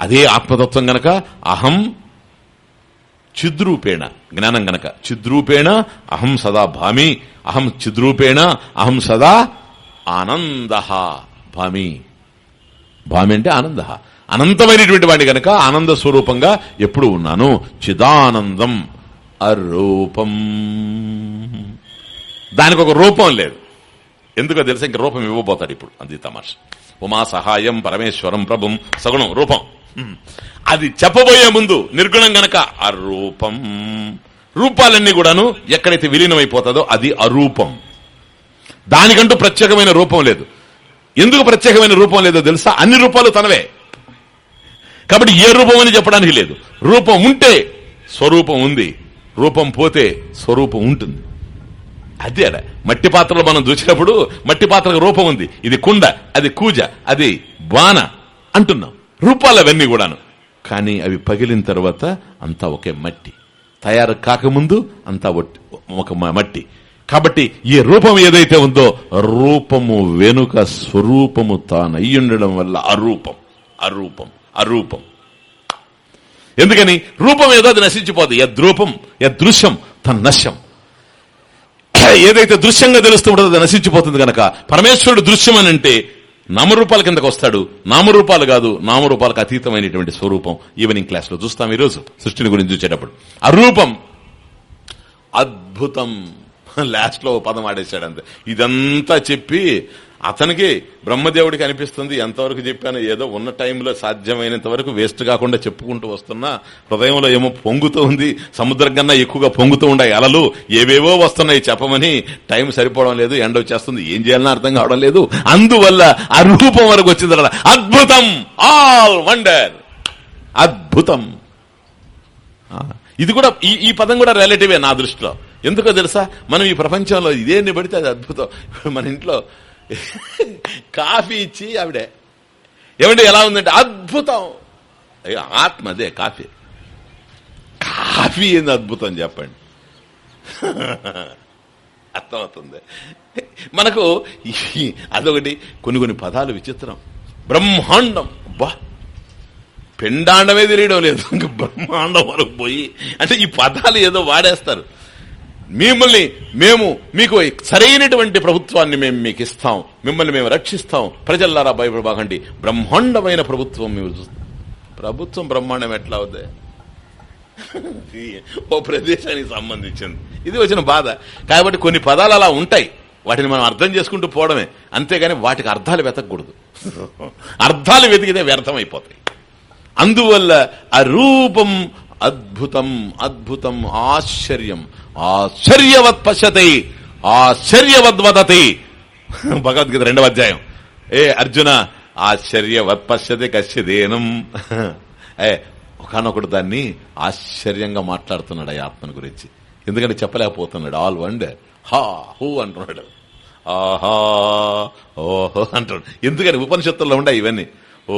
అదే ఆత్మతత్వం గనక అహం చిద్రూపేణ జ్ఞానం గనక. చిద్రూపేణ అహం సదా భామి అహం చిద్రూపేణ అహం సదా ఆనంద. భామి. భామి అంటే ఆనంద. అనంతమైనటువంటి వాడిని గనక ఆనంద స్వరూపంగా ఎప్పుడు ఉన్నాను. చిదానందం అరూపం. దానికి ఒక రూపం లేదు. ఎందుకో తెలిసి? ఇంక రూపం ఇవ్వబోతాడు ఇప్పుడు. అది తమాష. ఉమా సహాయం పరమేశ్వరం ప్రభుం సగుణం రూపం. అది చెప్పబోయే ముందు నిర్గుణం గనక అరూపం. రూపాలన్నీ కూడాను ఎక్కడైతే విలీనమైపోతుందో అది అరూపం. దానికంటూ ప్రత్యేకమైన రూపం లేదు. ఎందుకు ప్రత్యేకమైన రూపం లేదో తెలుసా? అన్ని రూపాలు తనవే. కాబట్టి ఏ రూపం అని చెప్పడానికి లేదు. రూపం ఉంటే స్వరూపం ఉంది. రూపం పోతే స్వరూపం ఉంటుంది. అదే అడ మట్టి పాత్రలో మనం చూసినప్పుడు మట్టి పాత్రకు రూపం ఉంది. ఇది కుండ అది కూజ అది బాణ అంటున్నాం. రూపాలు అవన్నీ కూడాను. కానీ అవి పగిలిన తర్వాత అంతా ఒకే మట్టి. తయారు కాకముందు అంతా ఒట్టి- ఒక మట్టి. కాబట్టి ఈ రూపం ఏదైతే ఉందో రూపము వెనుక స్వరూపము తాను అయ్యుండడం వల్ల అరూపం అరూపం అరూపం. ఎందుకని? రూపం ఏదో అది నశించిపోదు యద్రూపం యదృశ్యం తన్నశ్యం ఏదైతే దృశ్యంగా తెలుస్తూ ఉంటుందో అది నశించిపోతుంది కనుక పరమేశ్వరుడు దృశ్యం అని అంటే నామరూపాల కిందకు వస్తాడు. నామరూపాలు కాదు నామరూపాలకు అతీతమైనటువంటి స్వరూపం ఈవినింగ్ క్లాస్లో చూస్తాం ఈరోజు సృష్టిని గురించి చూసేటప్పుడు. అరూపం అద్భుతం. లాస్ట్లో ఓ పదం ఆడేశాడు అంతే ఇదంతా చెప్పి అతనికి బ్రహ్మదేవుడికి అనిపిస్తుంది ఎంతవరకు చెప్పాను ఏదో ఉన్న టైంలో సాధ్యమైనంత వరకు వేస్ట్ కాకుండా చెప్పుకుంటూ వస్తున్నా హృదయంలో ఏమో పొంగుతూ ఉంది సముద్రం కన్నా ఎక్కువగా పొంగుతూ ఉన్నాయి అలలు ఏవేవో వస్తున్నాయి చెప్పమని టైం సరిపోవడం లేదు ఎండ వచ్చేస్తుంది ఏం చేయాలని అర్థం కావడం లేదు. అందువల్ల ఆ రూపం వరకు వచ్చింది అద్భుతం! ఆల్ వండర్ అద్భుతం! ఇది కూడా ఈ ఈ పదం కూడా రిలేటివే నా దృష్టిలో. ఎందుకో తెలుసా? మనం ఈ ప్రపంచంలో ఇదేంటి పడితే అది అద్భుతం. ఇప్పుడు మన ఇంట్లో కాఫీ ఇచ్చి ఆవిడే. ఏమంటే ఎలా ఉందంటే అద్భుతం. అయ్యో, ఆత్మ అదే కాఫీ. కాఫీ ఏంది అద్భుతం చెప్పండి. అర్థమవుతుంది. మనకు ఈ- అదొకటి కొన్ని కొన్ని పదాలు విచిత్రం. బ్రహ్మాండం. బా పెండాండమే తెలియడం లేదు. ఇంకా బ్రహ్మాండం వరకు పోయి అంటే ఈ పదాలు ఏదో వాడేస్తారు. మిమ్మల్ని మేము మీకు సరైనటువంటి ప్రభుత్వాన్ని మేము మీకు ఇస్తాం. మిమ్మల్ని మేము రక్షిస్తాం. ప్రజల్లారా భయపడబాకండి బ్రహ్మాండమైన ప్రభుత్వం మేము చూస్తాం ప్రభుత్వం బ్రహ్మాండం ఎట్లా అవుతాయి ఓ ప్రదేశానికి సంబంధించింది. ఇది వచ్చిన బాధ. కాబట్టి కొన్ని పదాలు అలా ఉంటాయి. వాటిని మనం అర్థం చేసుకుంటూ పోవడమే. అంతేగాని వాటికి అర్థాలు వెతకూడదు అర్థాలు వెతికితే వ్యర్థం అయిపోతాయి. అందువల్ల అరూపం అద్భుతం అద్భుతం ఆశ్చర్యం. ఆశ్చర్యవత్ పశ్యతి ఆశ్చర్యవద్ వదతి. భగవద్గీత రెండవ అధ్యాయం. ఏ అర్జున ఆశ్చర్యవత్ పశ్యతి కశ్యదేనం ఏ ఒకనొకడు దాన్ని ఆశ్చర్యంగా మాట్లాడుతున్నాడు ఆ ఆత్మని గురించి. ఎందుకంటే చెప్పలేకపోతున్నాడు. ఆల్ వండ్ హా హూ అంటున్నాడు. ఆహా ఓహో అంటాడు ఎందుకని ఉపనిషత్తుల్లో ఉండే ఇవన్నీ. ఓ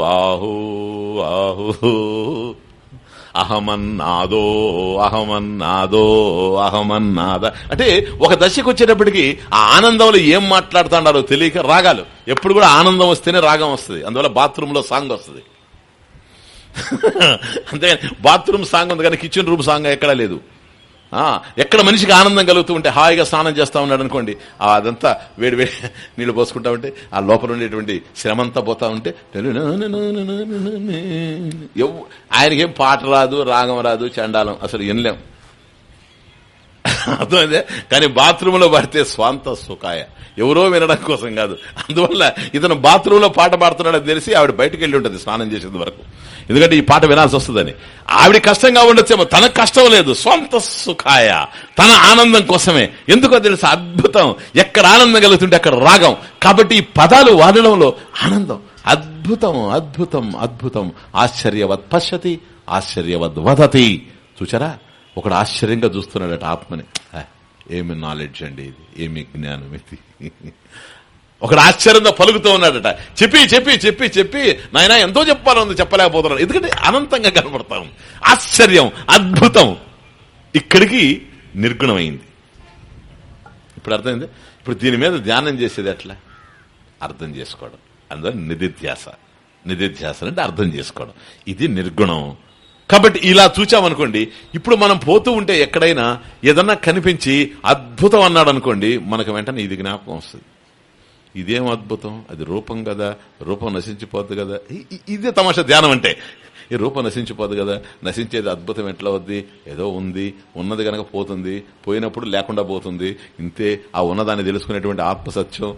ఆహో ఆహో అహమన్నాదో అహమన్నాదో అహమన్నాద. అంటే ఒక దశకు వచ్చేటప్పటికి ఆ ఆనందంలో ఏం మాట్లాడుతున్నారో తెలియక రాగాలు. ఎప్పుడు కూడా ఆనందం వస్తేనే రాగం వస్తుంది. అందువల్ల బాత్రూంలో సాంగ్ వస్తుంది. అంతేగాని బాత్రూమ్ సాంగ్ ఉంది కానీ కిచెన్ రూమ్ సాంగ్ ఎక్కడా లేదు. ఎక్కడ మనిషికి ఆనందం కలుగుతూ ఉంటే హాయిగా స్నానం చేస్తా ఉన్నాడు అనుకోండి అదంతా వేడి వేడి నీళ్ళు పోసుకుంటా ఉంటే ఆ లోపల ఉండేటువంటి శ్రమంతా పోతా ఉంటే ఆయనకేం పాట రాదు రాగం రాదు చండాలం అసలు వినలేం అర్థమైందే? కానీ బాత్రూమ్లో పడితే స్వాంత సుఖాయ. ఎవరో వినడం కోసం కాదు. అందువల్ల ఇతను బాత్రూమ్లో పాట పాడుతున్నాడని తెలిసి ఆవిడ బయటకు వెళ్ళి ఉంటుంది స్నానం చేసేంత వరకు. ఎందుకంటే ఈ పాట వినాల్సి వస్తుందని. ఆవిడ కష్టంగా ఉండొచ్చేమో తనకు కష్టం లేదు. స్వంత సుఖాయ. తన ఆనందం కోసమే. ఎందుకో తెలుసు? అద్భుతం. ఎక్కడ ఆనందం కలుగుతుంటే అక్కడ రాగం. కాబట్టి ఈ పదాలు వాడడంలో ఆనందం. అద్భుతం అద్భుతం అద్భుతం. ఆశ్చర్యవత్ పశ్యతి ఆశ్చర్యవద్ వదతి. చూచారా? ఒకడు ఆశ్చర్యంగా చూస్తున్నాడట ఆత్మని. ఏమి నాలెడ్జ్ అండి ఇది? ఏమి జ్ఞానం ఇది? ఒకడు ఆశ్చర్యంగా పలుకుతూ ఉన్నాడట. చెప్పి చెప్పి చెప్పి చెప్పి నాయన ఎంతో చెప్పాలని చెప్పలేకపోతున్నాడు. ఎందుకంటే అనంతంగా కనపడతాం ఆశ్చర్యం అద్భుతం. ఇక్కడికి నిర్గుణమైంది. ఇప్పుడు అర్థమైంది? ఇప్పుడు దీని మీద ధ్యానం చేసేది ఎట్లా? అర్థం చేసుకోవడం. అందువల్ల నిధిధ్యాస. నిధిధ్యాస అంటే అర్థం చేసుకోవడం. ఇది నిర్గుణం. కాబట్టి ఇలా చూచామనుకోండి ఇప్పుడు మనం పోతూ ఉంటే ఎక్కడైనా ఏదన్నా కనిపించి అద్భుతం అన్నాడు అనుకోండి మనకు వెంటనే ఇది జ్ఞాపకం వస్తుంది. ఇదేం అద్భుతం? అది రూపం కదా రూపం నశించిపోద్ది కదా. ఇదే తమాషా ధ్యానం అంటే. ఈ రూపం నశించిపోదు కదా నశించేది అద్భుతం ఎట్లా వద్ది ఏదో ఉంది ఉన్నది గనక పోతుంది పోయినప్పుడు లేకుండా పోతుంది. ఇంతే ఆ ఉన్నదాన్ని తెలుసుకునేటువంటి ఆత్మసత్యం.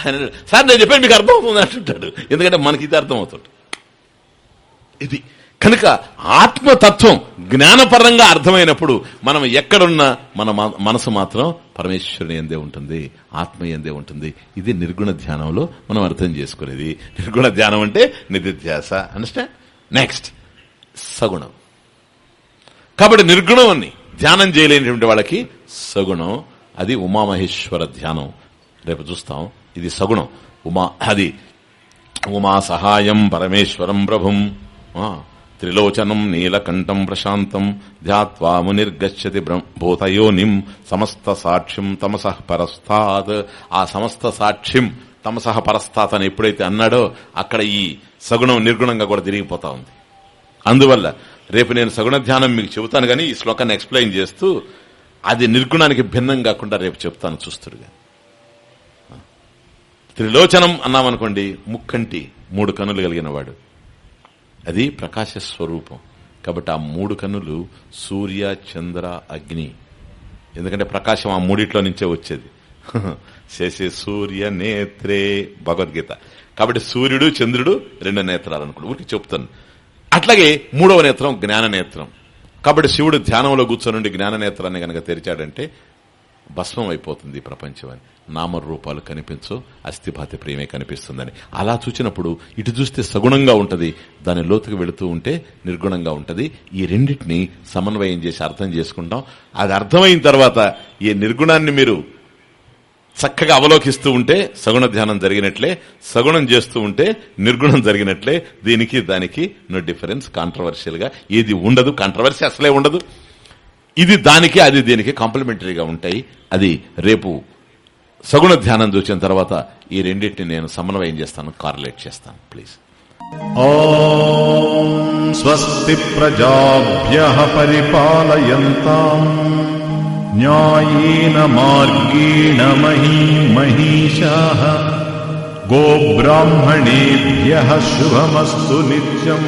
ఆయన సార్ నేను చెప్పాను మీకు అర్థమవుతుంది అంటుంటాడు. ఎందుకంటే మనకి ఇది అర్థమవుతుంది. ఇది కనుక ఆత్మతత్వం జ్ఞానపరంగా అర్థమైనప్పుడు మనం ఎక్కడున్నా మన మనసు మాత్రం పరమేశ్వరుని ఎందే ఉంటుంది ఆత్మ ఎందే ఉంటుంది. ఇది నిర్గుణ ధ్యానంలో మనం అర్థం చేసుకునేది. నిర్గుణ ధ్యానం అంటే నిధిధ్యాస. Understand next సగుణం. కాబట్టి నిర్గుణం అని ధ్యానం చేయలేనటువంటి వాళ్ళకి సగుణం. అది ఉమామహేశ్వర ధ్యానం. రేపు చూస్తాం. ఇది సగుణం. ఉమా అది ఉమా సహాయం పరమేశ్వరం ప్రభుం. త్రిలోచనం నీలకంఠం ప్రశాంతం ధ్యాత్వా మునిర్గచ్చతి భూతయోనిం సమస్త సాక్ష్యం తమసహ పరస్తాత్. ఆ సమస్త సాక్ష్యం తమసహ పరస్తాత్ అని ఎప్పుడైతే అన్నాడో అక్కడ ఈ సగుణం నిర్గుణంగా కూడా తిరిగిపోతా ఉంది. అందువల్ల రేపు నేను సగుణ ధ్యానం మీకు చెబుతాను కానీ ఈ శ్లోకాన్ని ఎక్స్ప్లెయిన్ చేస్తూ అది నిర్గుణానికి భిన్నం కాకుండా రేపు చెప్తాను చూస్తుడుగా త్రిలోచనం అన్నామనుకోండి ముక్కంటి మూడు కన్నులు కలిగిన వాడు. అది ప్రకాశ స్వరూపం. కాబట్టి ఆ మూడు కన్నులు సూర్య చంద్ర అగ్ని. ఎందుకంటే ప్రకాశం ఆ మూడిట్లో నుంచే వచ్చేది. శశి సూర్య నేత్రే భగవద్గీత. కాబట్టి సూర్యుడు చంద్రుడు రెండు నేత్రాలు అనుకోండి ఊరికి చెప్తాను. అట్లాగే మూడవ నేత్రం జ్ఞాన నేత్రం. కాబట్టి శివుడు ధ్యానంలో కూర్చొని జ్ఞాన నేత్రాన్ని గనక తెరిచాడంటే భస్మం అయిపోతుంది ప్రపంచం అని. నామరూపాలు కనిపించు అస్థిపాతి ప్రేమే కనిపిస్తుందని. అలా చూచినప్పుడు ఇటు చూస్తే సగుణంగా ఉంటుంది దాని లోతుకు వెళుతూ ఉంటే నిర్గుణంగా ఉంటుంది. ఈ రెండింటిని సమన్వయం చేసి అర్థం చేసుకుంటాం. అది అర్థమైన తర్వాత ఈ నిర్గుణాన్ని మీరు చక్కగా అవలోకిస్తూ ఉంటే సగుణ ధ్యానం జరిగినట్లే సగుణం చేస్తూ ఉంటే నిర్గుణం జరిగినట్లే దీనికి దానికి నో డిఫరెన్స్ కాంట్రవర్షియల్గా ఏది ఉండదు కాంట్రవర్సీ అసలే ఉండదు. ఇది దానికి అది దీనికి కాంప్లిమెంటరీగా ఉంటాయి. అది రేపు సగుణ ధ్యానం చూసిన తర్వాత ఈ రెండింటిని నేను సమన్వయం చేస్తాను కార్లేట్ చేస్తాను ప్లీజ్. స్వస్తి ప్రజాభ్య పరిపాలయంతాం. మార్గేణ మహీ మహిషా గోబ్రాహ్మణేభ్య శుభమస్సు నిత్యం.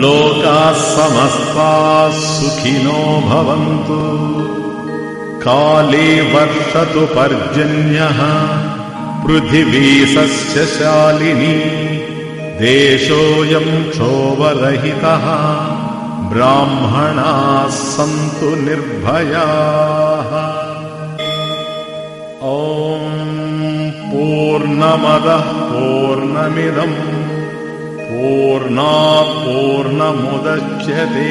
లోకా సమస్తా సుఖినో భవంతు. काले वर्षतु पर्जन्यः। पृथिवी सस्यशालिनी देशोऽयम् क्षोभरहितः। ब्राह्मणाः सन्तु निर्भयाः। ॐ पूर्णमदः पूर्णमिदम्। पूर्णात् पूर्णमुदच्यते